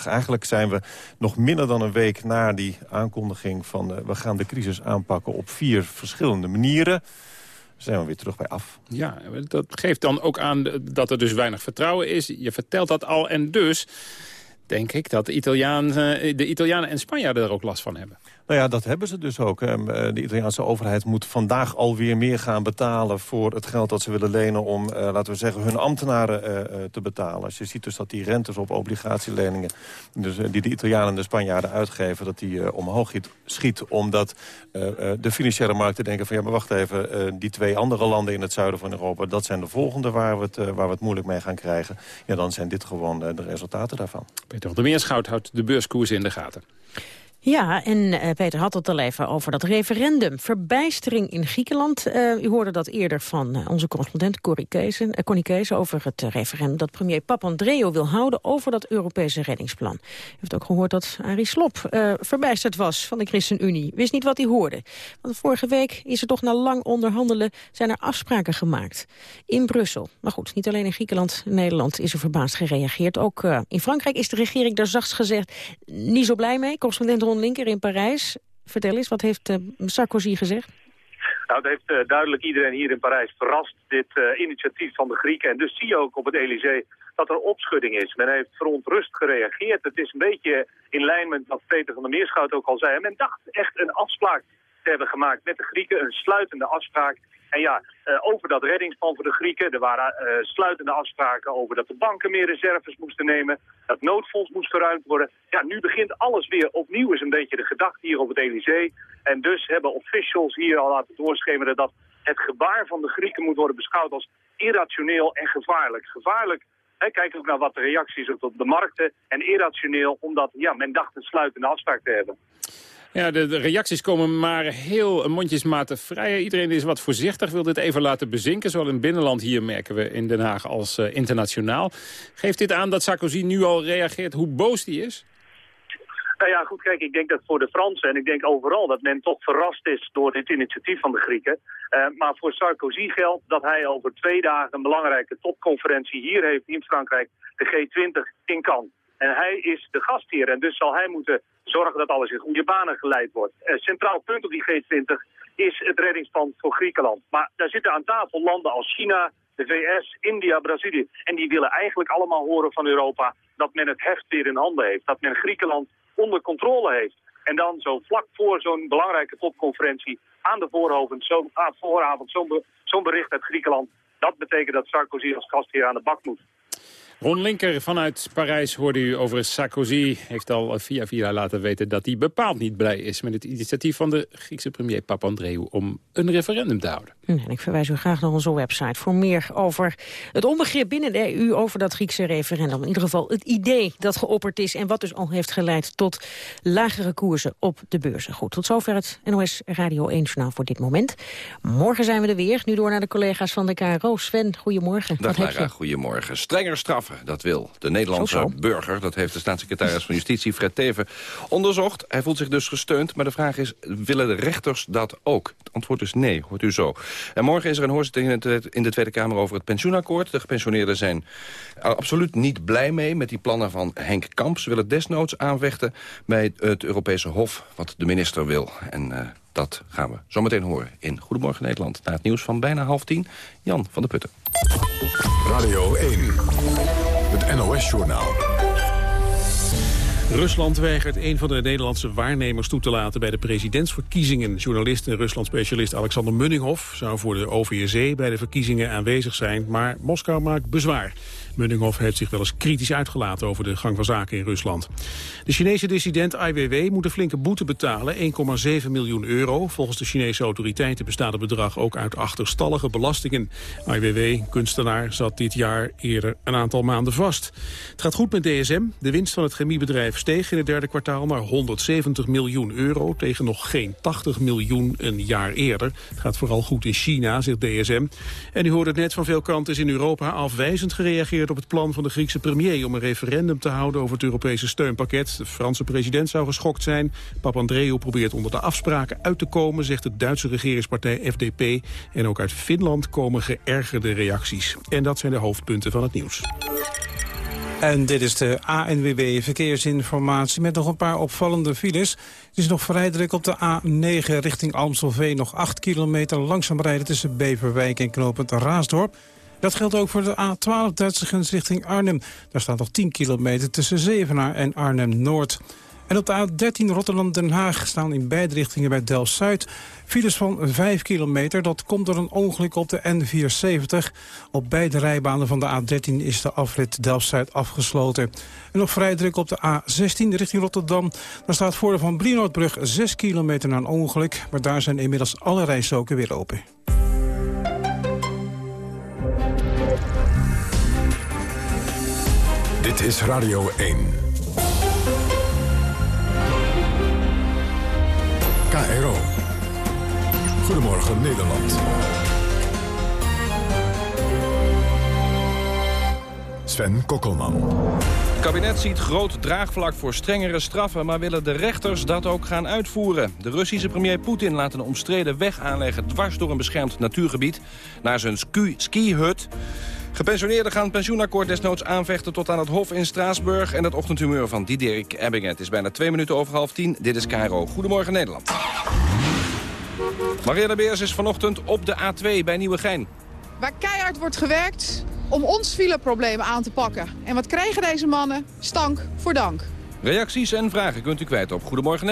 Eigenlijk zijn we nog minder dan een week na die aankondiging van... Uh, we gaan de crisis aanpakken op vier verschillende manieren zijn we weer terug bij af. Ja, dat geeft dan ook aan dat er dus weinig vertrouwen is. Je vertelt dat al en dus denk ik dat de, Italiaan, de Italianen en Spanjaarden er ook last van hebben. Nou ja, dat hebben ze dus ook. Eh, de Italiaanse overheid moet vandaag alweer meer gaan betalen... voor het geld dat ze willen lenen om, uh, laten we zeggen, hun ambtenaren uh, te betalen. Als je ziet dus dat die rentes op obligatieleningen... Dus, die de Italianen en de Spanjaarden uitgeven, dat die omhoog schiet... omdat de financiële markten denken van... ja, maar wacht even, die twee andere landen in het zuiden van Europa... dat zijn de volgende waar we het, waar we het moeilijk mee gaan krijgen. Ja, dan zijn dit gewoon de resultaten daarvan. Peter de Meerschout houdt de beurskoers in de gaten. Ja, en uh, Peter had het al even over dat referendum. Verbijstering in Griekenland. Uh, u hoorde dat eerder van uh, onze correspondent Corrie Kees, over het referendum dat premier Papandreou wil houden over dat Europese reddingsplan. U heeft ook gehoord dat Arie Slob verbijsterd was van de ChristenUnie. Wist niet wat hij hoorde. Want vorige week is er toch na lang onderhandelen zijn er afspraken gemaakt. In Brussel. Maar goed, niet alleen in Griekenland Nederland is er verbaasd gereageerd. Ook in Frankrijk is de regering daar zachts gezegd niet zo blij mee. Correspondent Ron Linker in Parijs. Vertel eens, wat heeft uh, Sarkozy gezegd? Nou, het heeft uh, duidelijk iedereen hier in Parijs verrast, dit uh, initiatief van de Grieken. En dus zie je ook op het Elysée dat er opschudding is. Men heeft verontrust gereageerd. Het is een beetje in lijn met wat Peter van der Meerschout ook al zei. Men dacht echt een afspraak te hebben gemaakt met de Grieken, een sluitende afspraak. En ja, uh, over dat reddingsplan voor de Grieken, er waren uh, sluitende afspraken over dat de banken meer reserves moesten nemen, dat noodfonds moest verruimd worden. Ja, nu begint alles weer opnieuw, is een beetje de gedachte hier op het Elysée. En dus hebben officials hier al laten doorschemeren dat het gebaar van de Grieken moet worden beschouwd als irrationeel en gevaarlijk. Gevaarlijk kijk ook naar wat de reacties op de markten. En irrationeel, omdat ja, men dacht een sluitende afspraak te hebben. Ja, de, reacties komen maar heel mondjesmatig vrij. Iedereen is wat voorzichtig, wil dit even laten bezinken. Zowel in binnenland hier merken we in Den Haag als uh, internationaal. Geeft dit aan dat Sarkozy nu al reageert hoe boos die is? Nou ja, goed, kijk, ik denk dat voor de Fransen en ik denk overal dat men toch verrast is door dit initiatief van de Grieken. Uh, maar voor Sarkozy geldt dat hij over twee dagen een belangrijke topconferentie hier heeft in Frankrijk, de G20 in Cannes. En hij is de gastheer en dus zal hij moeten zorgen dat alles in goede banen geleid wordt. Uh, centraal punt op die G20 is het reddingsplan voor Griekenland. Maar daar zitten aan tafel landen als China, de VS, India, Brazilië. En die willen eigenlijk allemaal horen van Europa dat men het heft weer in handen heeft. Dat men Griekenland onder controle heeft. En dan zo vlak voor zo'n belangrijke topconferentie aan de vooravond zo'n vooravond zo'n zo bericht uit Griekenland. Dat betekent dat Sarkozy als gastheer aan de bak moet. Ron Linker vanuit Parijs hoorde u over Sarkozy. Heeft al via via laten weten dat hij bepaald niet blij is... met het initiatief van de Griekse premier Papandreou... om een referendum te houden. En ik verwijs u graag naar onze website voor meer over het onbegrip binnen de EU... over dat Griekse referendum. In ieder geval het idee dat geopperd is... en wat dus al heeft geleid tot lagere koersen op de beurzen. Goed, tot zover het NOS Radio 1-journaal voor dit moment. Morgen zijn we er weer. Nu door naar de collega's van de KRO. Sven, goedemorgen. Dag Lara, goedemorgen. Strenger straf dat wil de Nederlandse burger. Dat heeft de staatssecretaris van Justitie, Fred Teven, onderzocht. Hij voelt zich dus gesteund, maar de vraag is, willen de rechters dat ook? Het antwoord is nee, hoort u zo. En morgen is er een hoorzitting in de Tweede Kamer over het pensioenakkoord. De gepensioneerden zijn absoluut niet blij mee met die plannen van Henk Kamp. Ze willen desnoods aanvechten bij het Europese Hof, wat de minister wil. En... Uh, dat gaan we zometeen horen in Goedemorgen Nederland. Na het nieuws van bijna half tien, Jan van der Putten. Radio 1, NOS-journaal. Rusland weigert een van de Nederlandse waarnemers toe te laten bij de presidentsverkiezingen. Journalist en Rusland-specialist Alexander Munninghoff zou voor de OVSE bij de verkiezingen aanwezig zijn, maar Moskou maakt bezwaar. Munninghoff heeft zich wel eens kritisch uitgelaten over de gang van zaken in Rusland. De Chinese dissident Ai Weiwei moet een flinke boete betalen, 1,7 miljoen euro. Volgens de Chinese autoriteiten bestaat het bedrag ook uit achterstallige belastingen. Ai Weiwei, kunstenaar, zat dit jaar eerder een aantal maanden vast. Het gaat goed met DSM. De winst van het chemiebedrijf steeg in het derde kwartaal naar 170 miljoen euro... tegen nog geen 80 miljoen een jaar eerder. Het gaat vooral goed in China, zegt DSM. En u hoorde het net van veel kanten is in Europa afwijzend gereageerd op het plan van de Griekse premier om een referendum te houden over het Europese steunpakket. De Franse president zou geschokt zijn. Papandreou probeert onder de afspraken uit te komen, zegt de Duitse regeringspartij FDP. En ook uit Finland komen geërgerde reacties. En dat zijn de hoofdpunten van het nieuws. En dit is de ANWB Verkeersinformatie met nog een paar opvallende files. Het is nog vrij druk op de A9 richting Amstelveen. Nog 8 kilometer langzaam rijden tussen Beverwijk en knooppunt Raasdorp. Dat geldt ook voor de A12 Duitse grens richting Arnhem. Daar staat nog 10 kilometer tussen Zevenaar en Arnhem-Noord. En op de A13 Rotterdam-Den Haag staan in beide richtingen bij Delft-Zuid... files van 5 kilometer. Dat komt door een ongeluk op de N74. Op beide rijbanen van de A13 is de afrit Delft-Zuid afgesloten. En nog vrij druk op de A16 richting Rotterdam. Daar staat voor de Van Brienoordbrug 6 kilometer na een ongeluk... maar daar zijn inmiddels alle rijstroken weer open. Dit is Radio 1. KRO. Goedemorgen Nederland. Sven Kokkelman. Het kabinet ziet groot draagvlak voor strengere straffen... maar willen de rechters dat ook gaan uitvoeren. De Russische premier Poetin laat een omstreden weg aanleggen... dwars door een beschermd natuurgebied naar zijn ski-hut. Gepensioneerden gaan het pensioenakkoord desnoods aanvechten tot aan het Hof in Straatsburg. En het ochtendhumeur van Diederik Ebbingen. Het is bijna twee minuten over half tien. Dit is Cairo. Goedemorgen Nederland. Maria de Beers is vanochtend op de A2 bij Nieuwegein. Waar keihard wordt gewerkt om ons fileprobleem aan te pakken. En wat krijgen deze mannen? Stank voor dank. Reacties en vragen kunt u kwijt op Goedemorgen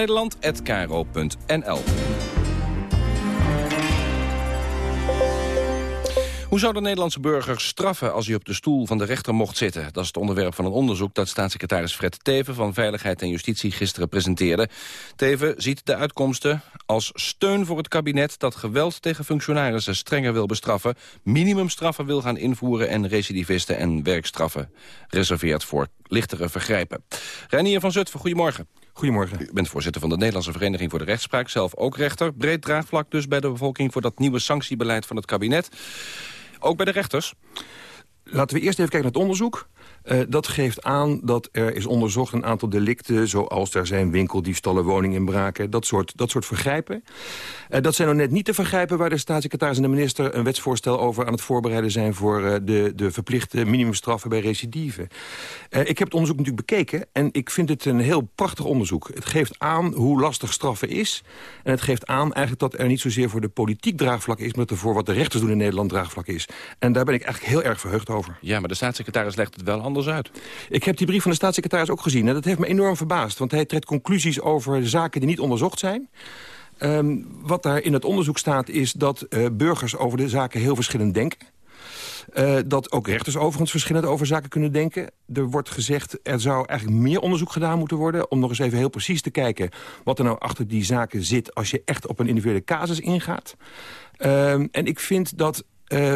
Hoe zou de Nederlandse burger straffen als hij op de stoel van de rechter mocht zitten? Dat is het onderwerp van een onderzoek dat staatssecretaris Fred Teven van Veiligheid en Justitie gisteren presenteerde. Teven ziet de uitkomsten als steun voor het kabinet dat geweld tegen functionarissen strenger wil bestraffen, minimumstraffen wil gaan invoeren en recidivisten en werkstraffen reserveert voor lichtere vergrijpen. Reinier van Zutphen, goedemorgen. Goedemorgen. U bent voorzitter van de Nederlandse Vereniging voor de Rechtspraak, zelf ook rechter. Breed draagvlak dus bij de bevolking voor dat nieuwe sanctiebeleid van het kabinet. Ook bij de rechters? Laten we eerst even kijken naar het onderzoek. Uh, dat geeft aan dat er is onderzocht een aantal delicten... zoals er zijn winkeldiefstallen, woninginbraken, dat soort, dat soort vergrijpen. Uh, dat zijn nog net niet de vergrijpen waar de staatssecretaris en de minister... een wetsvoorstel over aan het voorbereiden zijn... voor uh, de, de verplichte minimumstraffen bij recidive. ik heb het onderzoek natuurlijk bekeken en ik vind het een heel prachtig onderzoek. Het geeft aan hoe lastig straffen is. En het geeft aan eigenlijk dat er niet zozeer voor de politiek draagvlak is... maar voor wat de rechters doen in Nederland draagvlak is. En daar ben ik eigenlijk heel erg verheugd over. Ja, maar de staatssecretaris legt het wel anders uit. Ik heb die brief van de staatssecretaris ook gezien. En dat heeft me enorm verbaasd. Want hij trekt conclusies over zaken die niet onderzocht zijn. Um, wat daar in het onderzoek staat is dat uh, burgers over de zaken heel verschillend denken. Uh, dat ook rechters overigens verschillend over zaken kunnen denken. Er wordt gezegd, er zou eigenlijk meer onderzoek gedaan moeten worden... om nog eens even heel precies te kijken wat er nou achter die zaken zit... als je echt op een individuele casus ingaat. Uh, en ik vind dat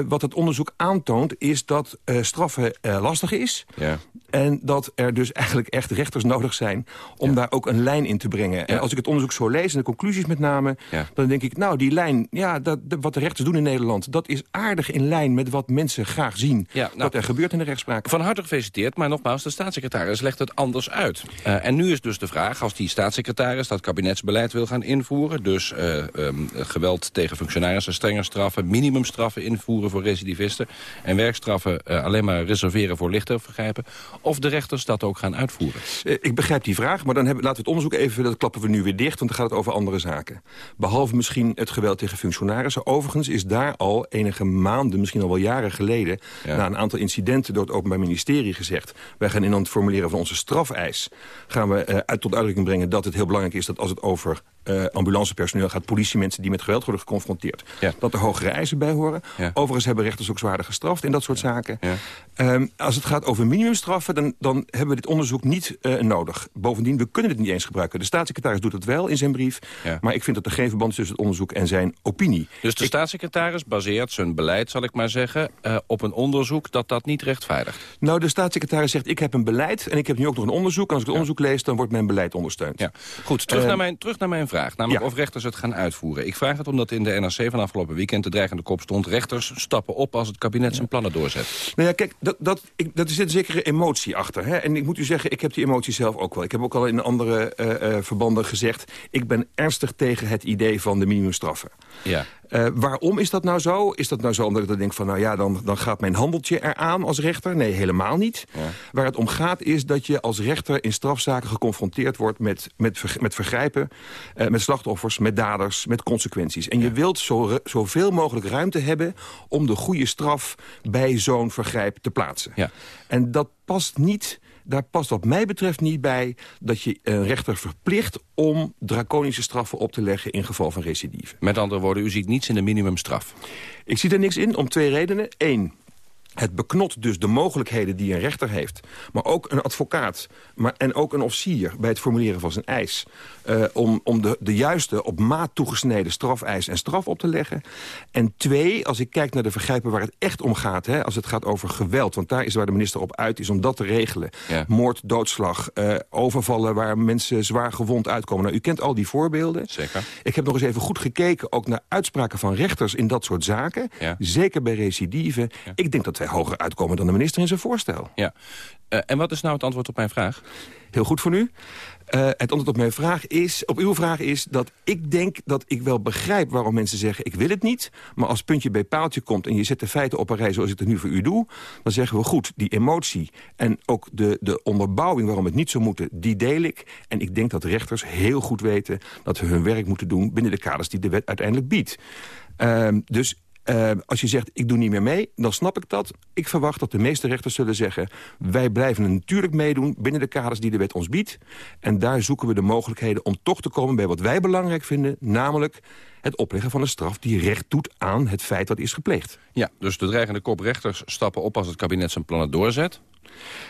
wat het onderzoek aantoont is dat uh, straffen uh, lastig is. Ja. En dat er dus eigenlijk echt rechters nodig zijn om ja. daar ook een lijn in te brengen. En als ik het onderzoek zo lees en de conclusies met name... dan denk ik, nou, die lijn, ja, dat, wat de rechters doen in Nederland... dat is aardig in lijn met wat mensen graag zien. Nou, wat er gebeurt in de rechtspraak. Van harte gefeliciteerd, maar nogmaals, de staatssecretaris legt het anders uit. en nu is dus de vraag, als die staatssecretaris dat kabinetsbeleid wil gaan invoeren... dus um, geweld tegen functionarissen, strenger straffen, minimumstraffen invoeren voor recidivisten... en werkstraffen uh, alleen maar reserveren voor lichter vergrijpen... of de rechters dat ook gaan uitvoeren. Eh, ik begrijp die vraag, maar dan hebben, laten we het onderzoek even... dat klappen we nu weer dicht, want dan gaat het over andere zaken. Behalve misschien het geweld tegen functionarissen. Overigens is daar al enige maanden, misschien al wel jaren geleden... na een aantal incidenten door het Openbaar Ministerie gezegd... wij gaan in het formuleren van onze strafeis... gaan we uh, uit tot uitdrukking brengen dat het heel belangrijk is... dat als het over uh, ambulancepersoneel gaat, politiemensen die met geweld worden geconfronteerd. Dat er hogere eisen bij horen. Overigens hebben rechters ook zwaarder gestraft in dat soort zaken. Um, als het gaat over minimumstraffen, dan, dan hebben we dit onderzoek niet uh, nodig. Bovendien, we kunnen het niet eens gebruiken. De staatssecretaris doet het wel in zijn brief. Maar ik vind dat er geen verband is tussen het onderzoek en zijn opinie. Dus de staatssecretaris baseert zijn beleid, zal ik maar zeggen... Uh, op een onderzoek dat dat niet rechtvaardigt? Nou, de staatssecretaris zegt, ik heb een beleid... en ik heb nu ook nog een onderzoek. En als ik het onderzoek lees, dan wordt mijn beleid ondersteund. Ja. Goed, terug, naar mijn, terug naar mijn vraag. Namelijk of rechters het gaan uitvoeren. Ik vraag het omdat in de NRC van afgelopen weekend de dreigende kop stond... rechters stappen op als het kabinet zijn plannen doorzet. Nou ja, kijk, dat, dat, ik, dat zit een zekere emotie achter. Hè? En ik moet u zeggen, ik heb die emotie zelf ook wel. Ik heb ook al in andere uh, uh, verbanden gezegd... ik ben ernstig tegen het idee van de minimumstraffen. Ja. Uh, waarom is dat nou zo? Is dat nou zo omdat ik dan denk van... nou ja, dan, dan gaat mijn handeltje eraan als rechter? Nee, helemaal niet. Ja. Waar het om gaat is dat je als rechter in strafzaken geconfronteerd wordt... met, met, ver, met vergrijpen, uh, met slachtoffers, met daders, met consequenties. En ja. je wilt zo, zoveel mogelijk ruimte hebben... om de goede straf bij zo'n vergrijp te plaatsen. Ja. En dat past niet daar past wat mij betreft niet bij dat je een rechter verplicht om draconische straffen op te leggen in geval van recidive. Met andere woorden, u ziet niets in de minimumstraf? Ik zie er niks in om twee redenen. Eén, het beknot dus de mogelijkheden die een rechter heeft... maar ook een advocaat maar, en ook een officier bij het formuleren van zijn eis... Uh, om, om de, de juiste op maat toegesneden strafeis en straf op te leggen. En twee, als ik kijk naar de vergrijpen waar het echt om gaat... Hè, als het gaat over geweld, want daar is waar de minister op uit is... om dat te regelen. Ja. Moord, doodslag, uh, overvallen waar mensen zwaar gewond uitkomen. Nou, u kent al die voorbeelden. Zeker. Ik heb nog eens even goed gekeken ook naar uitspraken van rechters... in dat soort zaken, ja. zeker bij recidive. Ja. Ik denk dat hoger uitkomen dan de minister in zijn voorstel. Ja. Uh, en wat is nou het antwoord op mijn vraag? Heel goed voor nu. Uh, het antwoord op mijn vraag is, op uw vraag is dat ik denk dat ik wel begrijp waarom mensen zeggen ik wil het niet. Maar als puntje bij paaltje komt en je zet de feiten op een rij zoals ik het nu voor u doe. Dan zeggen we goed, die emotie en ook de, de onderbouwing waarom het niet zou moeten, die deel ik. En ik denk dat rechters heel goed weten dat we hun werk moeten doen binnen de kaders die de wet uiteindelijk biedt. Uh, dus Uh, als je zegt, ik doe niet meer mee, dan snap ik dat. Ik verwacht dat de meeste rechters zullen zeggen... wij blijven natuurlijk meedoen binnen de kaders die de wet ons biedt. En daar zoeken we de mogelijkheden om toch te komen bij wat wij belangrijk vinden... namelijk het opleggen van een straf die recht doet aan het feit wat is gepleegd. Ja, dus de dreigende kop rechters stappen op als het kabinet zijn plannen doorzet.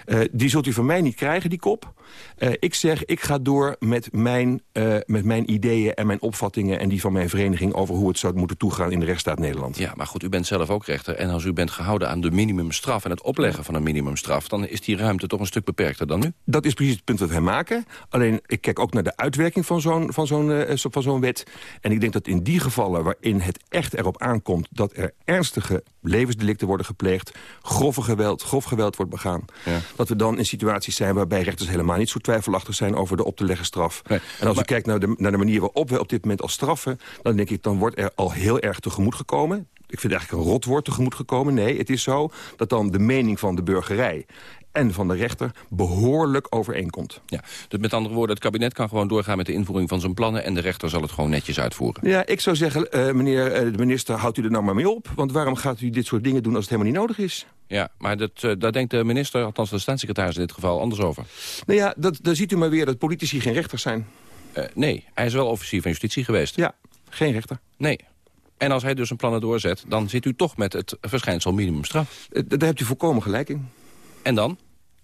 Uh, die zult u van mij niet krijgen, die kop. Uh, ik zeg, ik ga door met mijn, uh, met mijn ideeën en mijn opvattingen... en die van mijn vereniging over hoe het zou moeten toegaan in de rechtsstaat Nederland. Ja, maar goed, u bent zelf ook rechter. En als u bent gehouden aan de minimumstraf en het opleggen van een minimumstraf... dan is die ruimte toch een stuk beperkter dan nu? Dat is precies het punt wat wij maken. Alleen, ik kijk ook naar de uitwerking van zo'n zo'n van zo'n wet. En ik denk dat in die gevallen waarin het echt erop aankomt... dat er ernstige levensdelicten worden gepleegd... grove geweld, grof geweld wordt begaan... Ja. dat we dan in situaties zijn waarbij rechters helemaal niet zo twijfelachtig zijn over de op te leggen straf. Nee, en als maar... u kijkt naar de, naar de manier waarop we op dit moment al straffen... dan denk ik, dan wordt er al heel erg tegemoet gekomen. Ik vind eigenlijk een rotwoord tegemoet gekomen. Nee, het is zo dat dan de mening van de burgerij en van de rechter behoorlijk overeenkomt. Ja, dus met andere woorden, het kabinet kan gewoon doorgaan met de invoering van zijn plannen... en de rechter zal het gewoon netjes uitvoeren. Ja, ik zou zeggen, uh, meneer uh, de minister, houdt u er nou maar mee op. Want waarom gaat u dit soort dingen doen als het helemaal niet nodig is? Ja, maar dat, uh, daar denkt de minister, althans de staatssecretaris in dit geval, anders over. Nou ja, dat, daar ziet u maar weer dat politici geen rechters zijn. Uh, nee, hij is wel officier van justitie geweest. Ja, geen rechter. Nee. En als hij dus een plannen doorzet, dan zit u toch met het verschijnsel minimumstraf. Uh, daar hebt u volkomen gelijk in. En dan?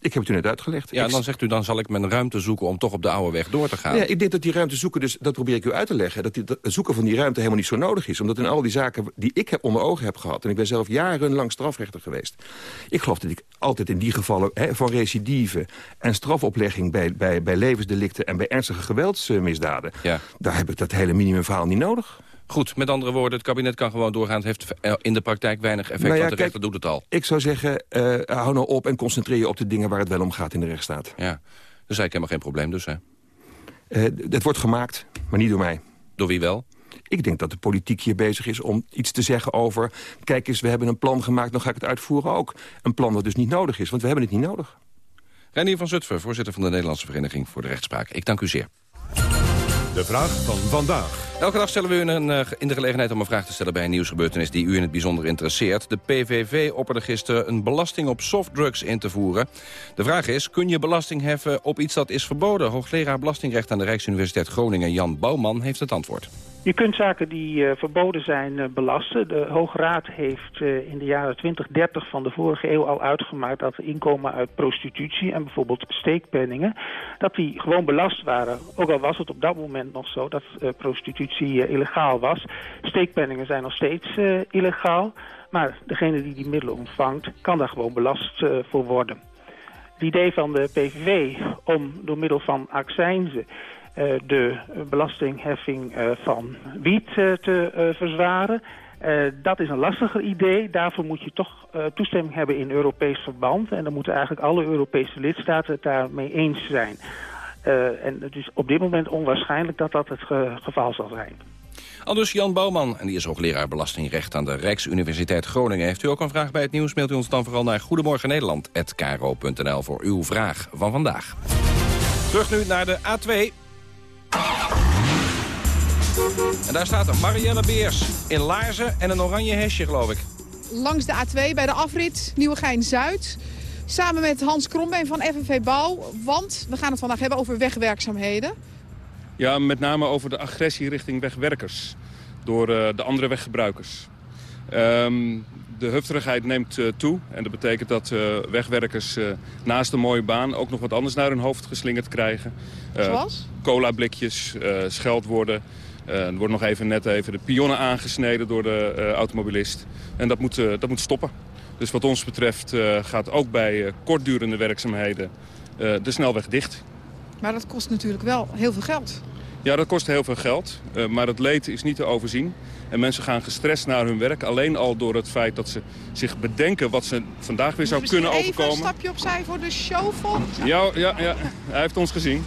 Ik heb het u net uitgelegd. Ja, dan zegt u, dan zal ik mijn ruimte zoeken om toch op de oude weg door te gaan. Ja, ik denk dat die ruimte zoeken, dus dat probeer ik u uit te leggen... dat het zoeken van die ruimte helemaal niet zo nodig is. Omdat in al die zaken die ik heb onder ogen heb gehad... en ik ben zelf jarenlang strafrechter geweest... ik geloof dat ik altijd in die gevallen hè, van recidive en strafoplegging... Bij, bij, bij levensdelicten en bij ernstige geweldsmisdaden... Ja. daar heb ik dat hele minimumverhaal niet nodig. Goed, met andere woorden, het kabinet kan gewoon doorgaan. Het heeft in de praktijk weinig effect, nou ja, want de kijk, rechter doet het al. Ik zou zeggen, uh, hou nou op en concentreer je op de dingen waar het wel om gaat in de rechtsstaat. Ja, dus eigenlijk helemaal geen probleem dus, hè? Uh, het wordt gemaakt, maar niet door mij. Door wie wel? Ik denk dat de politiek hier bezig is om iets te zeggen over... kijk eens, we hebben een plan gemaakt, dan ga ik het uitvoeren ook. Een plan dat dus niet nodig is, want we hebben het niet nodig. Renier van Zutphen, voorzitter van de Nederlandse Vereniging voor de Rechtspraak. Ik dank u zeer. De vraag van vandaag. Elke dag stellen we u een, eh, in de gelegenheid om een vraag te stellen... bij een nieuwsgebeurtenis die u in het bijzonder interesseert. De PVV opperde gisteren een belasting op softdrugs in te voeren. De vraag is, kun je belasting heffen op iets dat is verboden? Hoogleraar Belastingrecht aan de Rijksuniversiteit Groningen... Jan Bouwman heeft het antwoord. Je kunt zaken die uh, verboden zijn uh, belasten. De Hoge Raad heeft uh, in de jaren 20, 30 van de vorige eeuw al uitgemaakt... dat inkomen uit prostitutie en bijvoorbeeld steekpenningen... dat die gewoon belast waren. Ook al was het op dat moment nog zo dat prostitutie illegaal was. Steekpenningen zijn nog steeds illegaal. Maar degene die die middelen ontvangt, kan daar gewoon belast voor worden. Het idee van de PVV om door middel van accijnzen de belastingheffing uh, van wiet uh, te verzwaren. dat is een lastiger idee. Daarvoor moet je toch toestemming hebben in Europees verband. En dan moeten eigenlijk alle Europese lidstaten het daarmee eens zijn. en het is op dit moment onwaarschijnlijk dat dat het ge geval zal zijn. Aldus Jan Bouwman, en die is hoogleraar belastingrecht aan de Rijksuniversiteit Groningen. Heeft u ook een vraag bij het nieuws, mailt u ons dan vooral naar Goedemorgen Nederland@kro.nl voor uw vraag van vandaag. Terug nu naar de A2. En daar staat er Marielle Beers in laarzen en een oranje hesje, geloof ik. Langs de A2 bij de afrit Nieuwegein-Zuid. Samen met Hans Krombeen van FNV Bouw. Want we gaan het vandaag hebben over wegwerkzaamheden. Ja, met name over de agressie richting wegwerkers. Door uh, de andere weggebruikers. Um, de hufterigheid neemt uh, toe. En dat betekent dat uh, wegwerkers uh, naast een mooie baan ook nog wat anders naar hun hoofd geslingerd krijgen. Zoals? Cola-blikjes, scheldwoorden. er wordt nog even net even de pionnen aangesneden door de automobilist. En dat moet, dat moet stoppen. Dus wat ons betreft gaat ook bij kortdurende werkzaamheden de snelweg dicht. Maar dat kost natuurlijk wel heel veel geld. Ja, dat kost heel veel geld. maar het leed is niet te overzien. En mensen gaan gestrest naar hun werk. Alleen al door het feit dat ze zich bedenken wat ze vandaag weer zou kunnen overkomen. Even een stapje opzij voor de showvol. Ja, ja, ja, hij heeft ons gezien.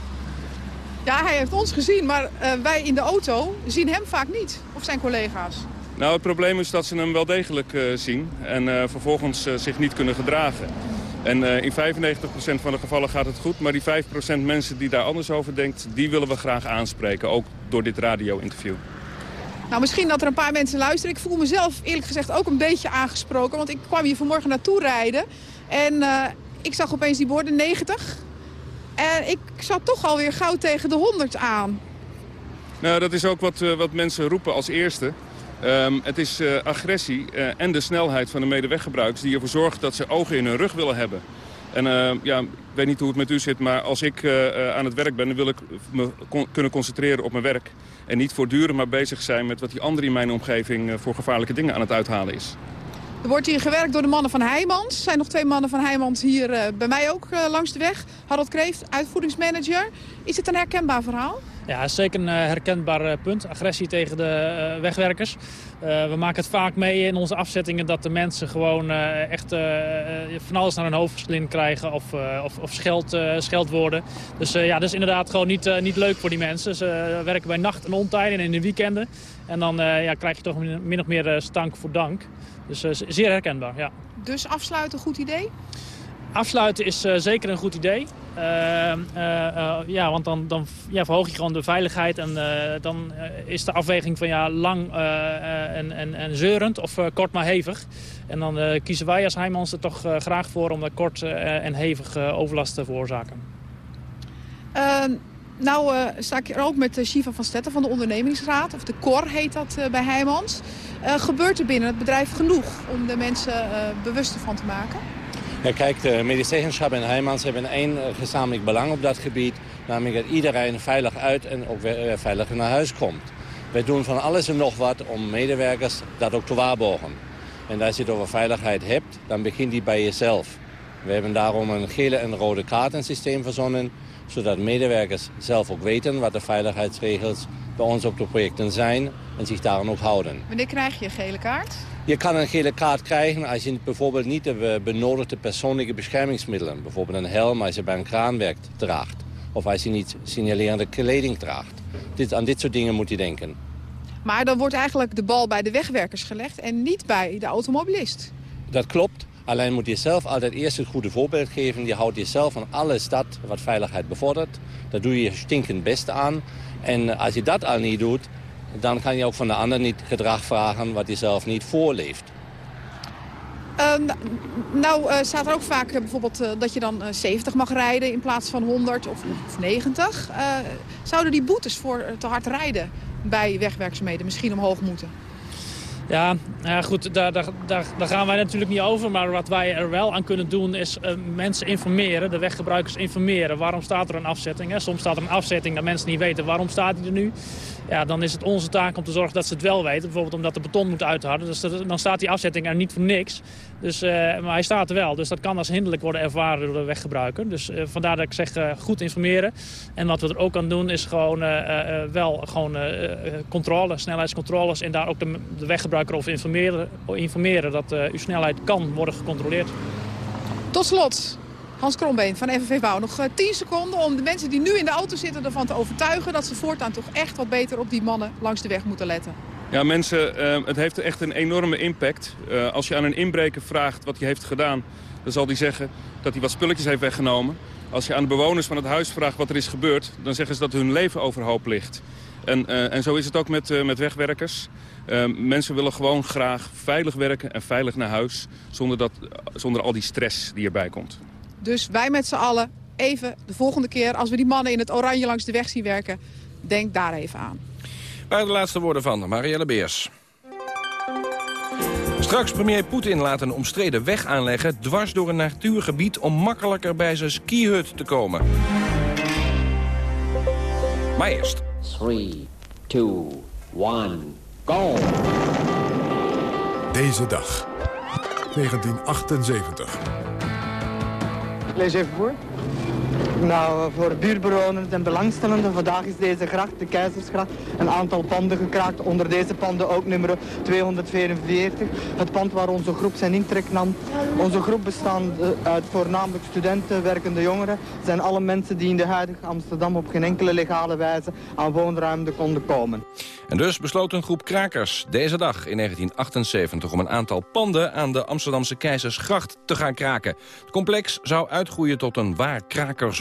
Ja, hij heeft ons gezien, maar uh, wij in de auto zien hem vaak niet. Of zijn collega's. Nou, het probleem is dat ze hem wel degelijk uh, zien. En uh, vervolgens zich niet kunnen gedragen. En in 95% van de gevallen gaat het goed. Maar die 5% mensen die daar anders over denkt, die willen we graag aanspreken. Ook door dit radio-interview. Nou, misschien dat er een paar mensen luisteren. Ik voel mezelf eerlijk gezegd ook een beetje aangesproken. Want ik kwam hier vanmorgen naartoe rijden. En uh, ik zag opeens die borden 90. En ik zat toch alweer gauw tegen de 100 aan. Nou, dat is ook wat, uh, wat mensen roepen als eerste. Um, het is uh, agressie en de snelheid van de medeweggebruikers... die ervoor zorgt dat ze ogen in hun rug willen hebben. En ja, ik weet niet hoe het met u zit, maar als ik aan het werk ben... dan wil ik me kunnen concentreren op mijn werk. En niet voortdurend maar bezig zijn met wat die andere in mijn omgeving... voor gevaarlijke dingen aan het uithalen is. Er wordt hier gewerkt door de mannen van Heijmans. Er zijn nog twee mannen van Heijmans hier uh, bij mij ook uh, langs de weg. Harold Kreeft, uitvoeringsmanager. Is het een herkenbaar verhaal? Ja, zeker een uh, herkenbaar punt. Agressie tegen de wegwerkers. we maken het vaak mee in onze afzettingen dat de mensen gewoon echt van alles naar hun hoofd krijgen of, of, of scheld, scheldwoorden. Dus ja, dat is inderdaad gewoon niet, niet leuk voor die mensen. Ze werken bij nacht en ontijden en in de weekenden. En dan ja, krijg je toch min of meer stank voor dank. Dus zeer herkenbaar, ja. Dus afsluiten, goed idee? Afsluiten is uh, zeker een goed idee. Uh, ja, want dan, dan ja, verhoog je gewoon de veiligheid. En dan is de afweging van ja, lang en, en, en zeurend of kort maar hevig. En dan kiezen wij als Heijmans er toch graag voor om dat kort en hevig overlast te veroorzaken. Ehm, nou sta ik hier ook met Shiva van Stetten van de ondernemingsraad. Of de KOR heet dat bij Heijmans. Gebeurt er binnen het bedrijf genoeg om de mensen uh, bewust ervan te maken? Ja, kijk, de medezeggenschap en Heijmans hebben één gezamenlijk belang op dat gebied. Namelijk dat iedereen veilig uit en ook weer veilig naar huis komt. Wij doen van alles en nog wat om medewerkers dat ook te waarborgen. En als je het over veiligheid hebt, dan begint die bij jezelf. We hebben daarom een gele en rode kaartensysteem verzonnen... zodat medewerkers zelf ook weten wat de veiligheidsregels bij ons op de projecten zijn en zich daaraan ook houden. Wanneer krijg je een gele kaart? Je kan een gele kaart krijgen als je bijvoorbeeld niet de benodigde persoonlijke beschermingsmiddelen... bijvoorbeeld een helm als je bij een kraan werkt, draagt. Of als je niet signalerende kleding draagt. Dit, aan dit soort dingen moet je denken. Maar dan wordt eigenlijk de bal bij de wegwerkers gelegd en niet bij de automobilist. Dat klopt. Alleen moet je zelf altijd eerst het goede voorbeeld geven. Je houdt jezelf aan alles dat wat veiligheid bevordert. Daar doe je je stinkend beste aan. En als je dat al niet doet, dan kan je ook van de ander niet gedrag vragen wat je zelf niet voorleeft. Uh, nou uh, staat er ook vaak uh, bijvoorbeeld dat je dan 70 mag rijden in plaats van 100 of, of 90. zouden die boetes voor te hard rijden bij wegwerkzaamheden misschien omhoog moeten? Ja, ja goed, daar, daar, daar, gaan wij natuurlijk niet over. Maar wat wij er wel aan kunnen doen is uh, mensen informeren, de weggebruikers informeren. Waarom staat er een afzetting? Hè? Soms staat er een afzetting dat mensen niet weten waarom staat die er nu. Ja, dan is het onze taak om te zorgen dat ze het wel weten. Bijvoorbeeld omdat de beton moet uitharden. Dus dan staat die afzetting er niet voor niks. Dus, uh, maar hij staat er wel. Dus dat kan als hinderlijk worden ervaren door de weggebruiker. Dus uh, vandaar dat ik zeg goed informeren. En wat we er ook aan doen is gewoon wel gewoon, controle, snelheidscontroles. En daar ook de, de weggebruiker over informeren, informeren dat uw snelheid kan worden gecontroleerd. Tot slot, Hans Krombeen van FNV Bouw. Nog 10 seconden om de mensen die nu in de auto zitten ervan te overtuigen... dat ze voortaan toch echt wat beter op die mannen langs de weg moeten letten. Ja, mensen, uh, het heeft echt een enorme impact. Uh, als je aan een inbreker vraagt wat hij heeft gedaan... dan zal hij zeggen dat hij wat spulletjes heeft weggenomen. Als je aan de bewoners van het huis vraagt wat er is gebeurd... dan zeggen ze dat hun leven overhoop ligt. En, uh, en zo is het ook met, met wegwerkers. mensen willen gewoon graag veilig werken en veilig naar huis... zonder, dat, zonder al die stress die erbij komt. Dus wij met z'n allen even de volgende keer... als we die mannen in het oranje langs de weg zien werken... denk daar even aan. Waren de laatste woorden van Marielle Beers. Straks premier Poetin laat een omstreden weg aanleggen... dwars door een natuurgebied om makkelijker bij zijn skihut te komen. Maar eerst. 3, 2, 1, go! Deze dag. 1978. Ik lees even voor. Nou, voor buurtbewoners en belangstellenden, vandaag is deze gracht, de Keizersgracht, een aantal panden gekraakt. Onder deze panden ook nummer 244, het pand waar onze groep zijn intrek nam. Onze groep bestaat uit voornamelijk studenten, werkende jongeren. zijn alle mensen die in de huidige Amsterdam op geen enkele legale wijze aan woonruimte konden komen. En dus besloot een groep krakers deze dag in 1978 om een aantal panden aan de Amsterdamse Keizersgracht te gaan kraken. Het complex zou uitgroeien tot een waar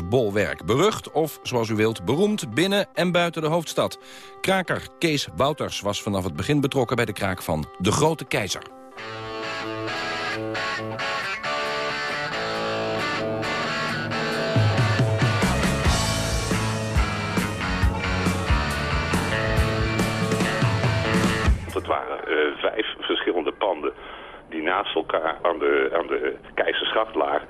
krakersbolwerk. Berucht of, zoals u wilt, beroemd binnen en buiten de hoofdstad. Kraker Kees Wouters was vanaf het begin betrokken bij de kraak van De Grote Keizer. Het waren uh, vijf verschillende panden die naast elkaar aan de, aan de Keizersgracht lagen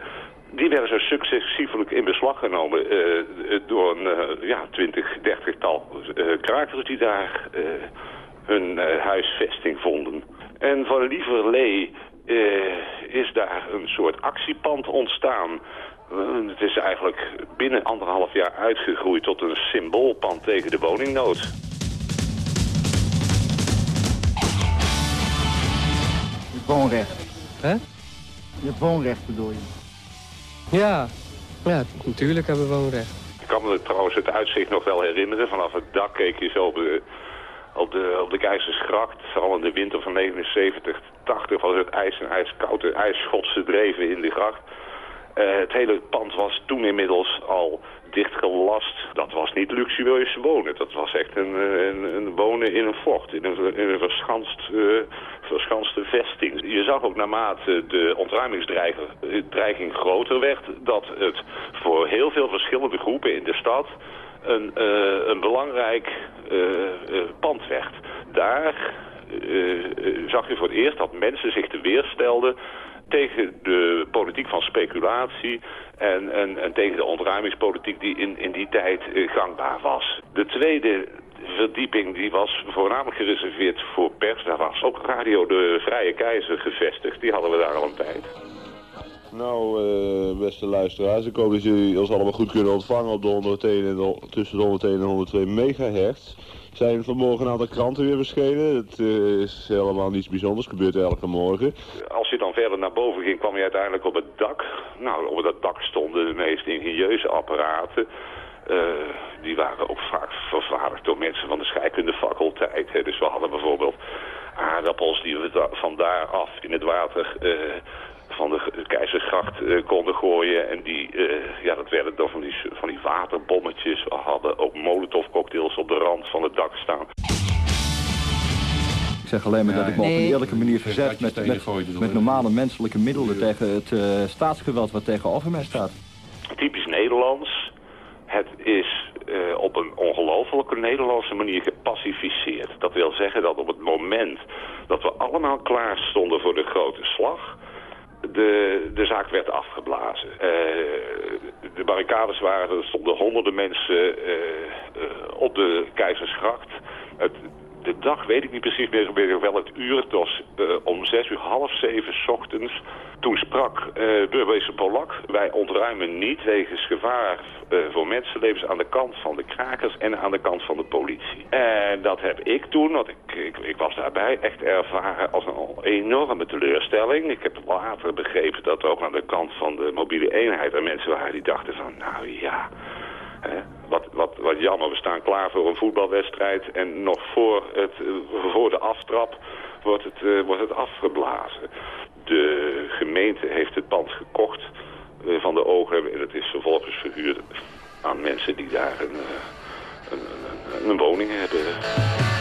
die werden zo successievelijk in beslag genomen uh, door een uh, ja, 20, 30 tal uh, krakers die daar hun huisvesting vonden. En van Lieverlee is daar een soort actiepand ontstaan. het is eigenlijk binnen anderhalf jaar uitgegroeid tot een symboolpand tegen de woningnood. Het woonrecht. Hè? Het woonrecht bedoel je? Ja, ja natuurlijk hebben we woonrecht. Ik kan me trouwens het uitzicht nog wel herinneren. Vanaf het dak keek je zo op de, op de, op de Keizersgracht. Al in de winter van 79, 80 was het ijs en ijskoude ijsschotse dreven in de gracht. Uh, het hele pand was toen inmiddels al dichtgelast. Dat was niet luxueus wonen. Dat was echt een, een, een wonen in een fort, in een, verschanst, uh, verschanste vesting. Je zag ook naarmate de ontruimingsdreiging groter werd... dat het voor heel veel verschillende groepen in de stad een, een belangrijk pand werd. Daar zag je voor het eerst dat mensen zich te weerstelden tegen de politiek van speculatie en, en, en tegen de ontruimingspolitiek die in, in die tijd uh, gangbaar was. De tweede verdieping die was voornamelijk gereserveerd voor pers. Daar was ook Radio de Vrije Keizer gevestigd. Die hadden we daar al een tijd. Nou, uh, beste luisteraars, ik hoop dat jullie ons allemaal goed kunnen ontvangen op de 101 en tussen de 101 en 102 megahertz zijn vanmorgen een aantal kranten weer verschenen. Het uh, is helemaal niets bijzonders, gebeurt elke morgen. Als je dan verder naar boven ging, kwam je uiteindelijk op het dak. Nou, op dat dak stonden de meest ingenieuze apparaten. Uh, die waren ook vaak vervaardigd door mensen van de scheikundefaculteit. Dus we hadden bijvoorbeeld aardappels die we van daar af in het water uh, van de Keizersgracht uh, konden gooien. En die, uh, ja, dat werden dan van die, van die waterbommetjes. We hadden ook molotovcocktails op de rand van het dak staan. Ik zeg alleen maar dat ik me op een eerlijke manier verzet met, met, met normale menselijke middelen tegen het uh, staatsgeweld wat tegenover mij staat. Typisch Nederlands. Het is uh, op een ongelofelijke Nederlandse manier gepacificeerd. Dat wil zeggen dat op het moment dat we allemaal klaar stonden voor de grote slag... De, de zaak werd afgeblazen. Uh, de barricades waren, er stonden honderden mensen op de Keizersgracht. Het, de dag weet ik niet precies meer, meer wel het uur. Het was uh, om zes uur, half zeven ochtends. Toen sprak uh, Polak. Wij ontruimen niet wegens gevaar uh, voor mensenlevens aan de kant van de krakers en aan de kant van de politie. En dat heb ik toen, want ik, ik, ik was daarbij, echt ervaren als een enorme teleurstelling. Ik heb later begrepen dat ook aan de kant van de mobiele eenheid er mensen waren die dachten van, nou ja... Wat, wat, wat jammer, we staan klaar voor een voetbalwedstrijd en nog voor, het, voor de aftrap wordt het, uh, wordt het afgeblazen. De gemeente heeft het pand gekocht uh, van de ogen en het is vervolgens verhuurd aan mensen die daar een, uh, een, een, een woning hebben.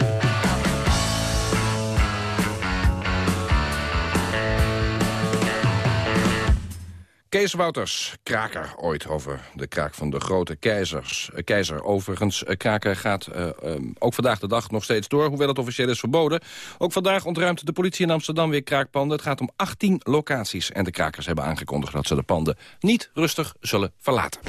Kees Wouters, kraker ooit over de kraak van de grote keizers. Uh, keizer overigens, uh, kraken gaat uh, um, ook vandaag de dag nog steeds door... hoewel het officieel is verboden. Ook vandaag ontruimt de politie in Amsterdam weer kraakpanden. Het gaat om 18 locaties en de krakers hebben aangekondigd... dat ze de panden niet rustig zullen verlaten.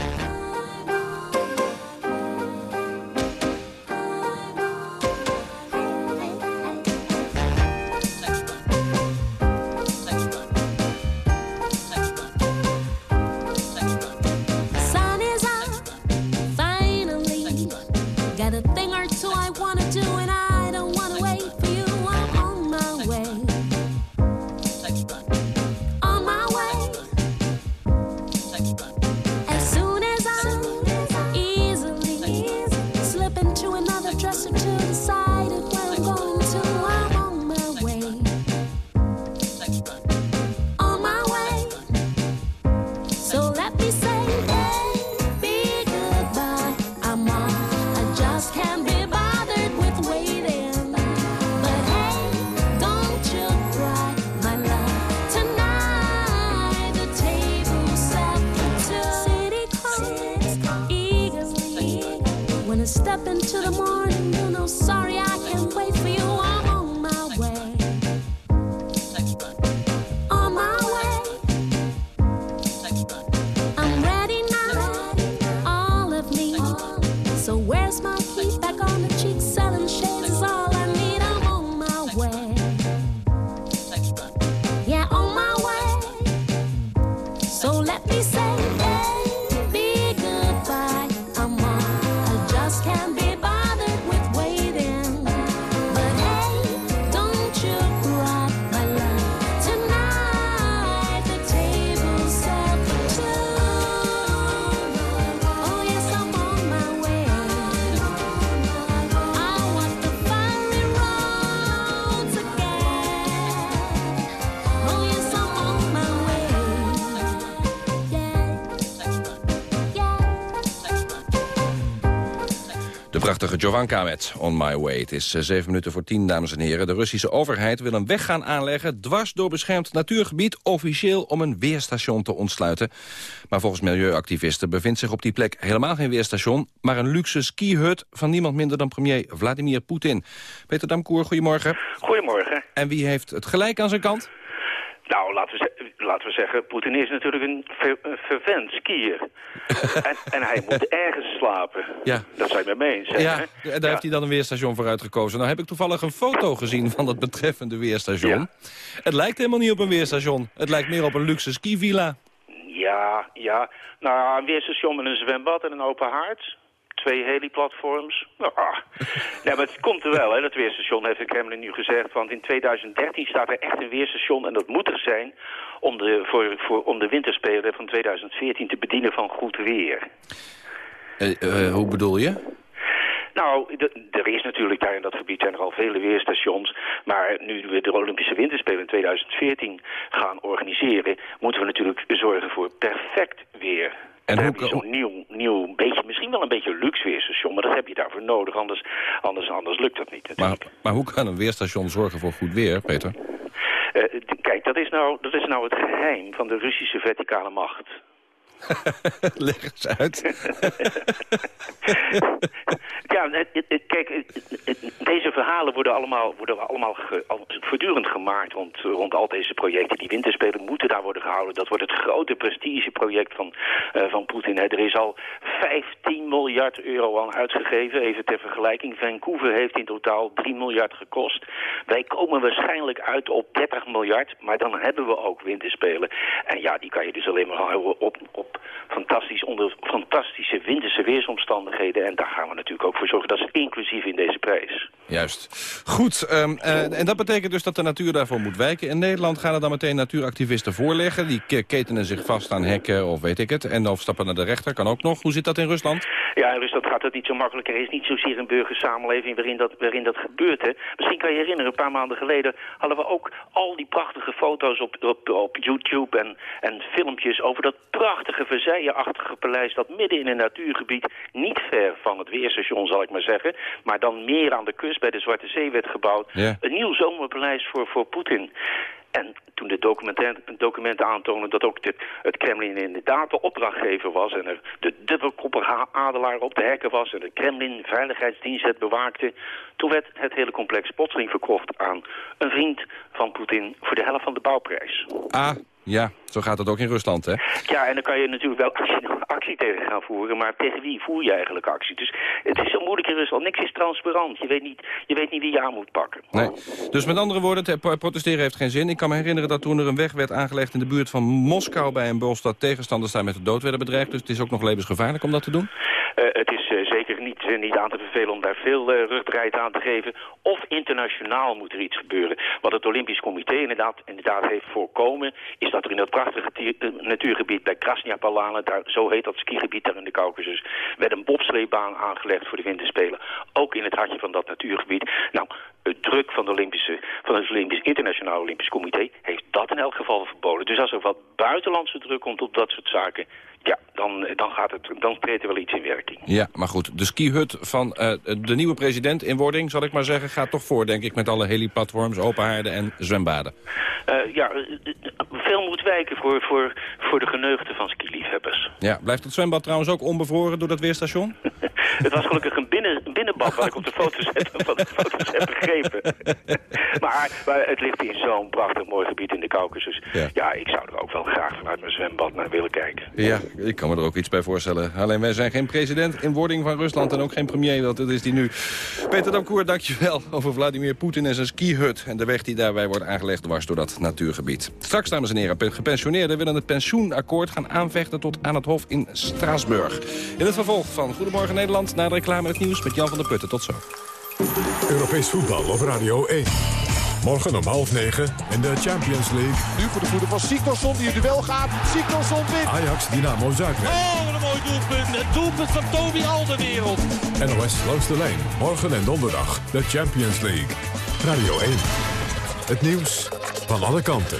Prachtige Jovanka met On My Way. Het is zeven minuten voor tien, dames en heren. De Russische overheid wil een weg gaan aanleggen... dwars door beschermd natuurgebied... officieel om een weerstation te ontsluiten. Maar volgens milieuactivisten bevindt zich op die plek helemaal geen weerstation... maar een luxe skihut van niemand minder dan premier Vladimir Poetin. Peter Damkoer, goedemorgen. Goedemorgen. En wie heeft het gelijk aan zijn kant? Nou, laten we, laten we zeggen, Poetin is natuurlijk een, ver, een skier. <laughs> en, en, hij moet ergens slapen. Ja. Dat zijn we mee eens. Ja, hè? daar ja. heeft hij dan een weerstation voor uitgekozen. Nou heb ik toevallig een foto gezien van dat betreffende weerstation. Ja. Het lijkt helemaal niet op een weerstation. Het lijkt meer op een luxe skivilla. Ja, ja. Nou, een weerstation met een zwembad en een open haard twee heliplatforms. Nou, ah. ja, maar het komt er wel, hè. Dat weerstation heeft de Kremlin nu gezegd. Want in 2013 staat er echt een weerstation, en dat moet er zijn... om de, voor, voor, om de winterspelen van 2014 te bedienen van goed weer. Uh, uh, hoe bedoel je? Nou, er is natuurlijk daar in dat gebied zijn er al vele weerstations. Maar nu we de Olympische Winterspelen in 2014 gaan organiseren... moeten we natuurlijk zorgen voor perfect weer. En dan heb je zo'n nieuw, nieuw beetje, misschien wel een beetje luxe weerstation, maar dat heb je daarvoor nodig, anders, anders, anders lukt dat niet. Maar, maar hoe kan een weerstation zorgen voor goed weer, Peter? Uh, kijk, dat is, nou, dat is nou het geheim van de Russische verticale macht. <laughs> Leg eens uit. <laughs> ja, kijk, deze verhalen worden allemaal, worden allemaal voortdurend gemaakt rond, rond al deze projecten. Die winterspelen moeten daar worden gehouden. Dat wordt het grote prestigeproject van, uh, van Poetin. Er is al 15 miljard euro aan uitgegeven. Even ter vergelijking, Vancouver heeft in totaal 3 miljard gekost. Wij komen waarschijnlijk uit op 30 miljard, maar dan hebben we ook winterspelen. En ja, die kan je dus alleen maar houden op, op fantastisch onder fantastische winterse weersomstandigheden. En daar gaan we natuurlijk ook voor zorgen. Dat is inclusief in deze prijs. Juist. Goed. Um, uh, en dat betekent dus dat de natuur daarvoor moet wijken. In Nederland gaan er dan meteen natuuractivisten voorleggen. Die ketenen zich vast aan hekken of weet ik het. En of stappen naar de rechter. Kan ook nog. Hoe zit dat in Rusland? Ja, in Rusland gaat het niet zo makkelijk. Er is niet zozeer een burgersamenleving waarin dat, waarin dat gebeurt. Hè. Misschien kan je herinneren, een paar maanden geleden hadden we ook al die prachtige foto's op, op, op YouTube en, en filmpjes over dat prachtige prachtige paleis... dat midden in een natuurgebied, niet ver van het weerstation zal ik maar zeggen... maar dan meer aan de kust bij de Zwarte Zee werd gebouwd. Een nieuw zomerpaleis voor, voor Poetin. En toen de documenten aantonen dat ook de, het Kremlin inderdaad de opdrachtgever was... en er de dubbelkoppige adelaar op de hekken was... en de Kremlin veiligheidsdienst het bewaakte... toen werd het hele complex plotseling verkocht aan een vriend van Poetin... voor de helft van de bouwprijs. Ah, ja, zo gaat het ook in Rusland, hè? Ja, en dan kan je natuurlijk wel actie, <laughs> actie, tegen gaan voeren, maar tegen wie voer je eigenlijk actie? Dus het is zo moeilijk in Rusland. Niks is transparant. Je weet niet, je weet niet wie je aan moet pakken. Nee. Dus met andere woorden, protesteren heeft geen zin. Ik kan me herinneren dat toen er een weg werd aangelegd in de buurt van Moskou bij een bos... dat tegenstanders daar met de dood werden bedreigd. Dus het is ook nog levensgevaarlijk om dat te doen? Uh, het is uh, zeker niet, uh, niet aan te bevelen om daar veel uh, aan te geven. Of internationaal moet er iets gebeuren. Wat het Olympisch Comité inderdaad, inderdaad heeft voorkomen... is dat er in dat prachtige natuurgebied bij Krasnia Palana, daar, zo heet dat skigebied daar in de Caucasus, werd een bobsleebaan aangelegd voor de winterspelen. Ook in het hartje van dat natuurgebied. Nou, het druk van, de Olympische, van het Olympisch, Internationaal Olympisch Comité heeft dat in elk geval verboden. Dus als er wat buitenlandse druk komt op dat soort zaken, ja, dan, dan, gaat het, dan treedt er wel iets in werking. Ja, maar goed, de skihut van uh, de nieuwe president in wording, zal ik maar zeggen, gaat toch voor, denk ik, met alle heliplatforms, open haarden en zwembaden. Uh, ja, veel moet wijken voor, voor, voor de geneugten van skiliefhebbers. Ja, blijft het zwembad trouwens ook onbevroren door dat weerstation? <laughs> het was gelukkig een, binnen, een binnenbad wat ik op de foto's <laughs> heb, van de foto's heb begrepen. maar, maar, het ligt in zo'n prachtig mooi gebied in de Caucasus. Ja. ja, ik zou er ook wel graag vanuit mijn zwembad naar willen kijken. Ja, ik kan me er ook iets bij voorstellen. Alleen wij zijn geen president in wording van Rusland en ook geen premier. Dat is die nu. Peter Damkoer, dankjewel over Vladimir Poetin en zijn skihut. En de weg die daarbij wordt aangelegd dwars door dat natuurgebied. Straks, dames en heren, gepensioneerden willen het pensioenakkoord gaan aanvechten tot aan het Hof in Straatsburg. In het vervolg van Goedemorgen Nederland naar de reclame het nieuws met Jan van der Putten. Tot zo. Europees voetbal op Radio 1. Morgen om half negen in de Champions League. Nu voor de voeten van Siktorsson die het duel gaat. Siktorsson wint. Ajax Dynamo Zagreb. Oh, wat een mooi doelpunt. Het doelpunt van Toby Alderwereld. NOS langs de lijn. Morgen en donderdag de Champions League. Radio 1. Het nieuws van alle kanten.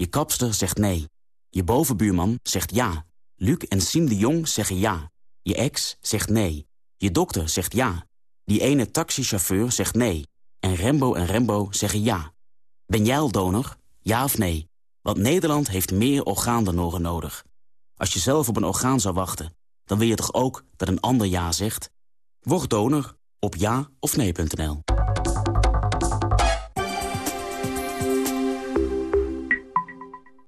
Je kapster zegt nee. Je bovenbuurman zegt ja. Luc en Siem de Jong zeggen ja. Je ex zegt nee. Je dokter zegt ja. Die ene taxichauffeur zegt nee. En Rembo en Rembo zeggen ja. Ben jij al donor? Ja of nee? Want Nederland heeft meer orgaandonoren nodig. Als je zelf op een orgaan zou wachten, dan wil je toch ook dat een ander ja zegt? Word donor op ja of nee.nl.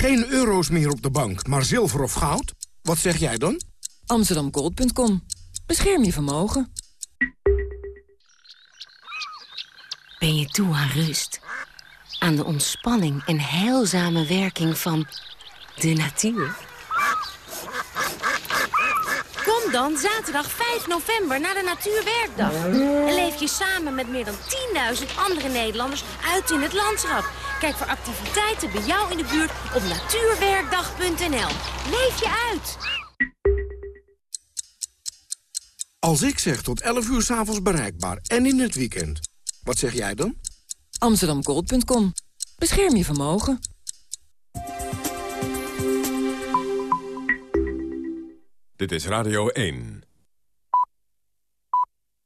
geen euro's meer op de bank, maar zilver of goud, wat zeg jij dan? Amsterdamgold.com. Bescherm je vermogen. Ben je toe aan rust? Aan de ontspanning en heilzame werking van de natuur? Kom dan zaterdag 5 november naar de Natuurwerkdag. En leef je samen met meer dan 10.000 andere Nederlanders uit in het landschap. Kijk voor activiteiten bij jou in de buurt op natuurwerkdag.nl. Leef je uit! Als ik zeg tot 11 uur s'avonds bereikbaar en in het weekend, wat zeg jij dan? Amsterdamgold.com. Bescherm je vermogen. Dit is Radio 1.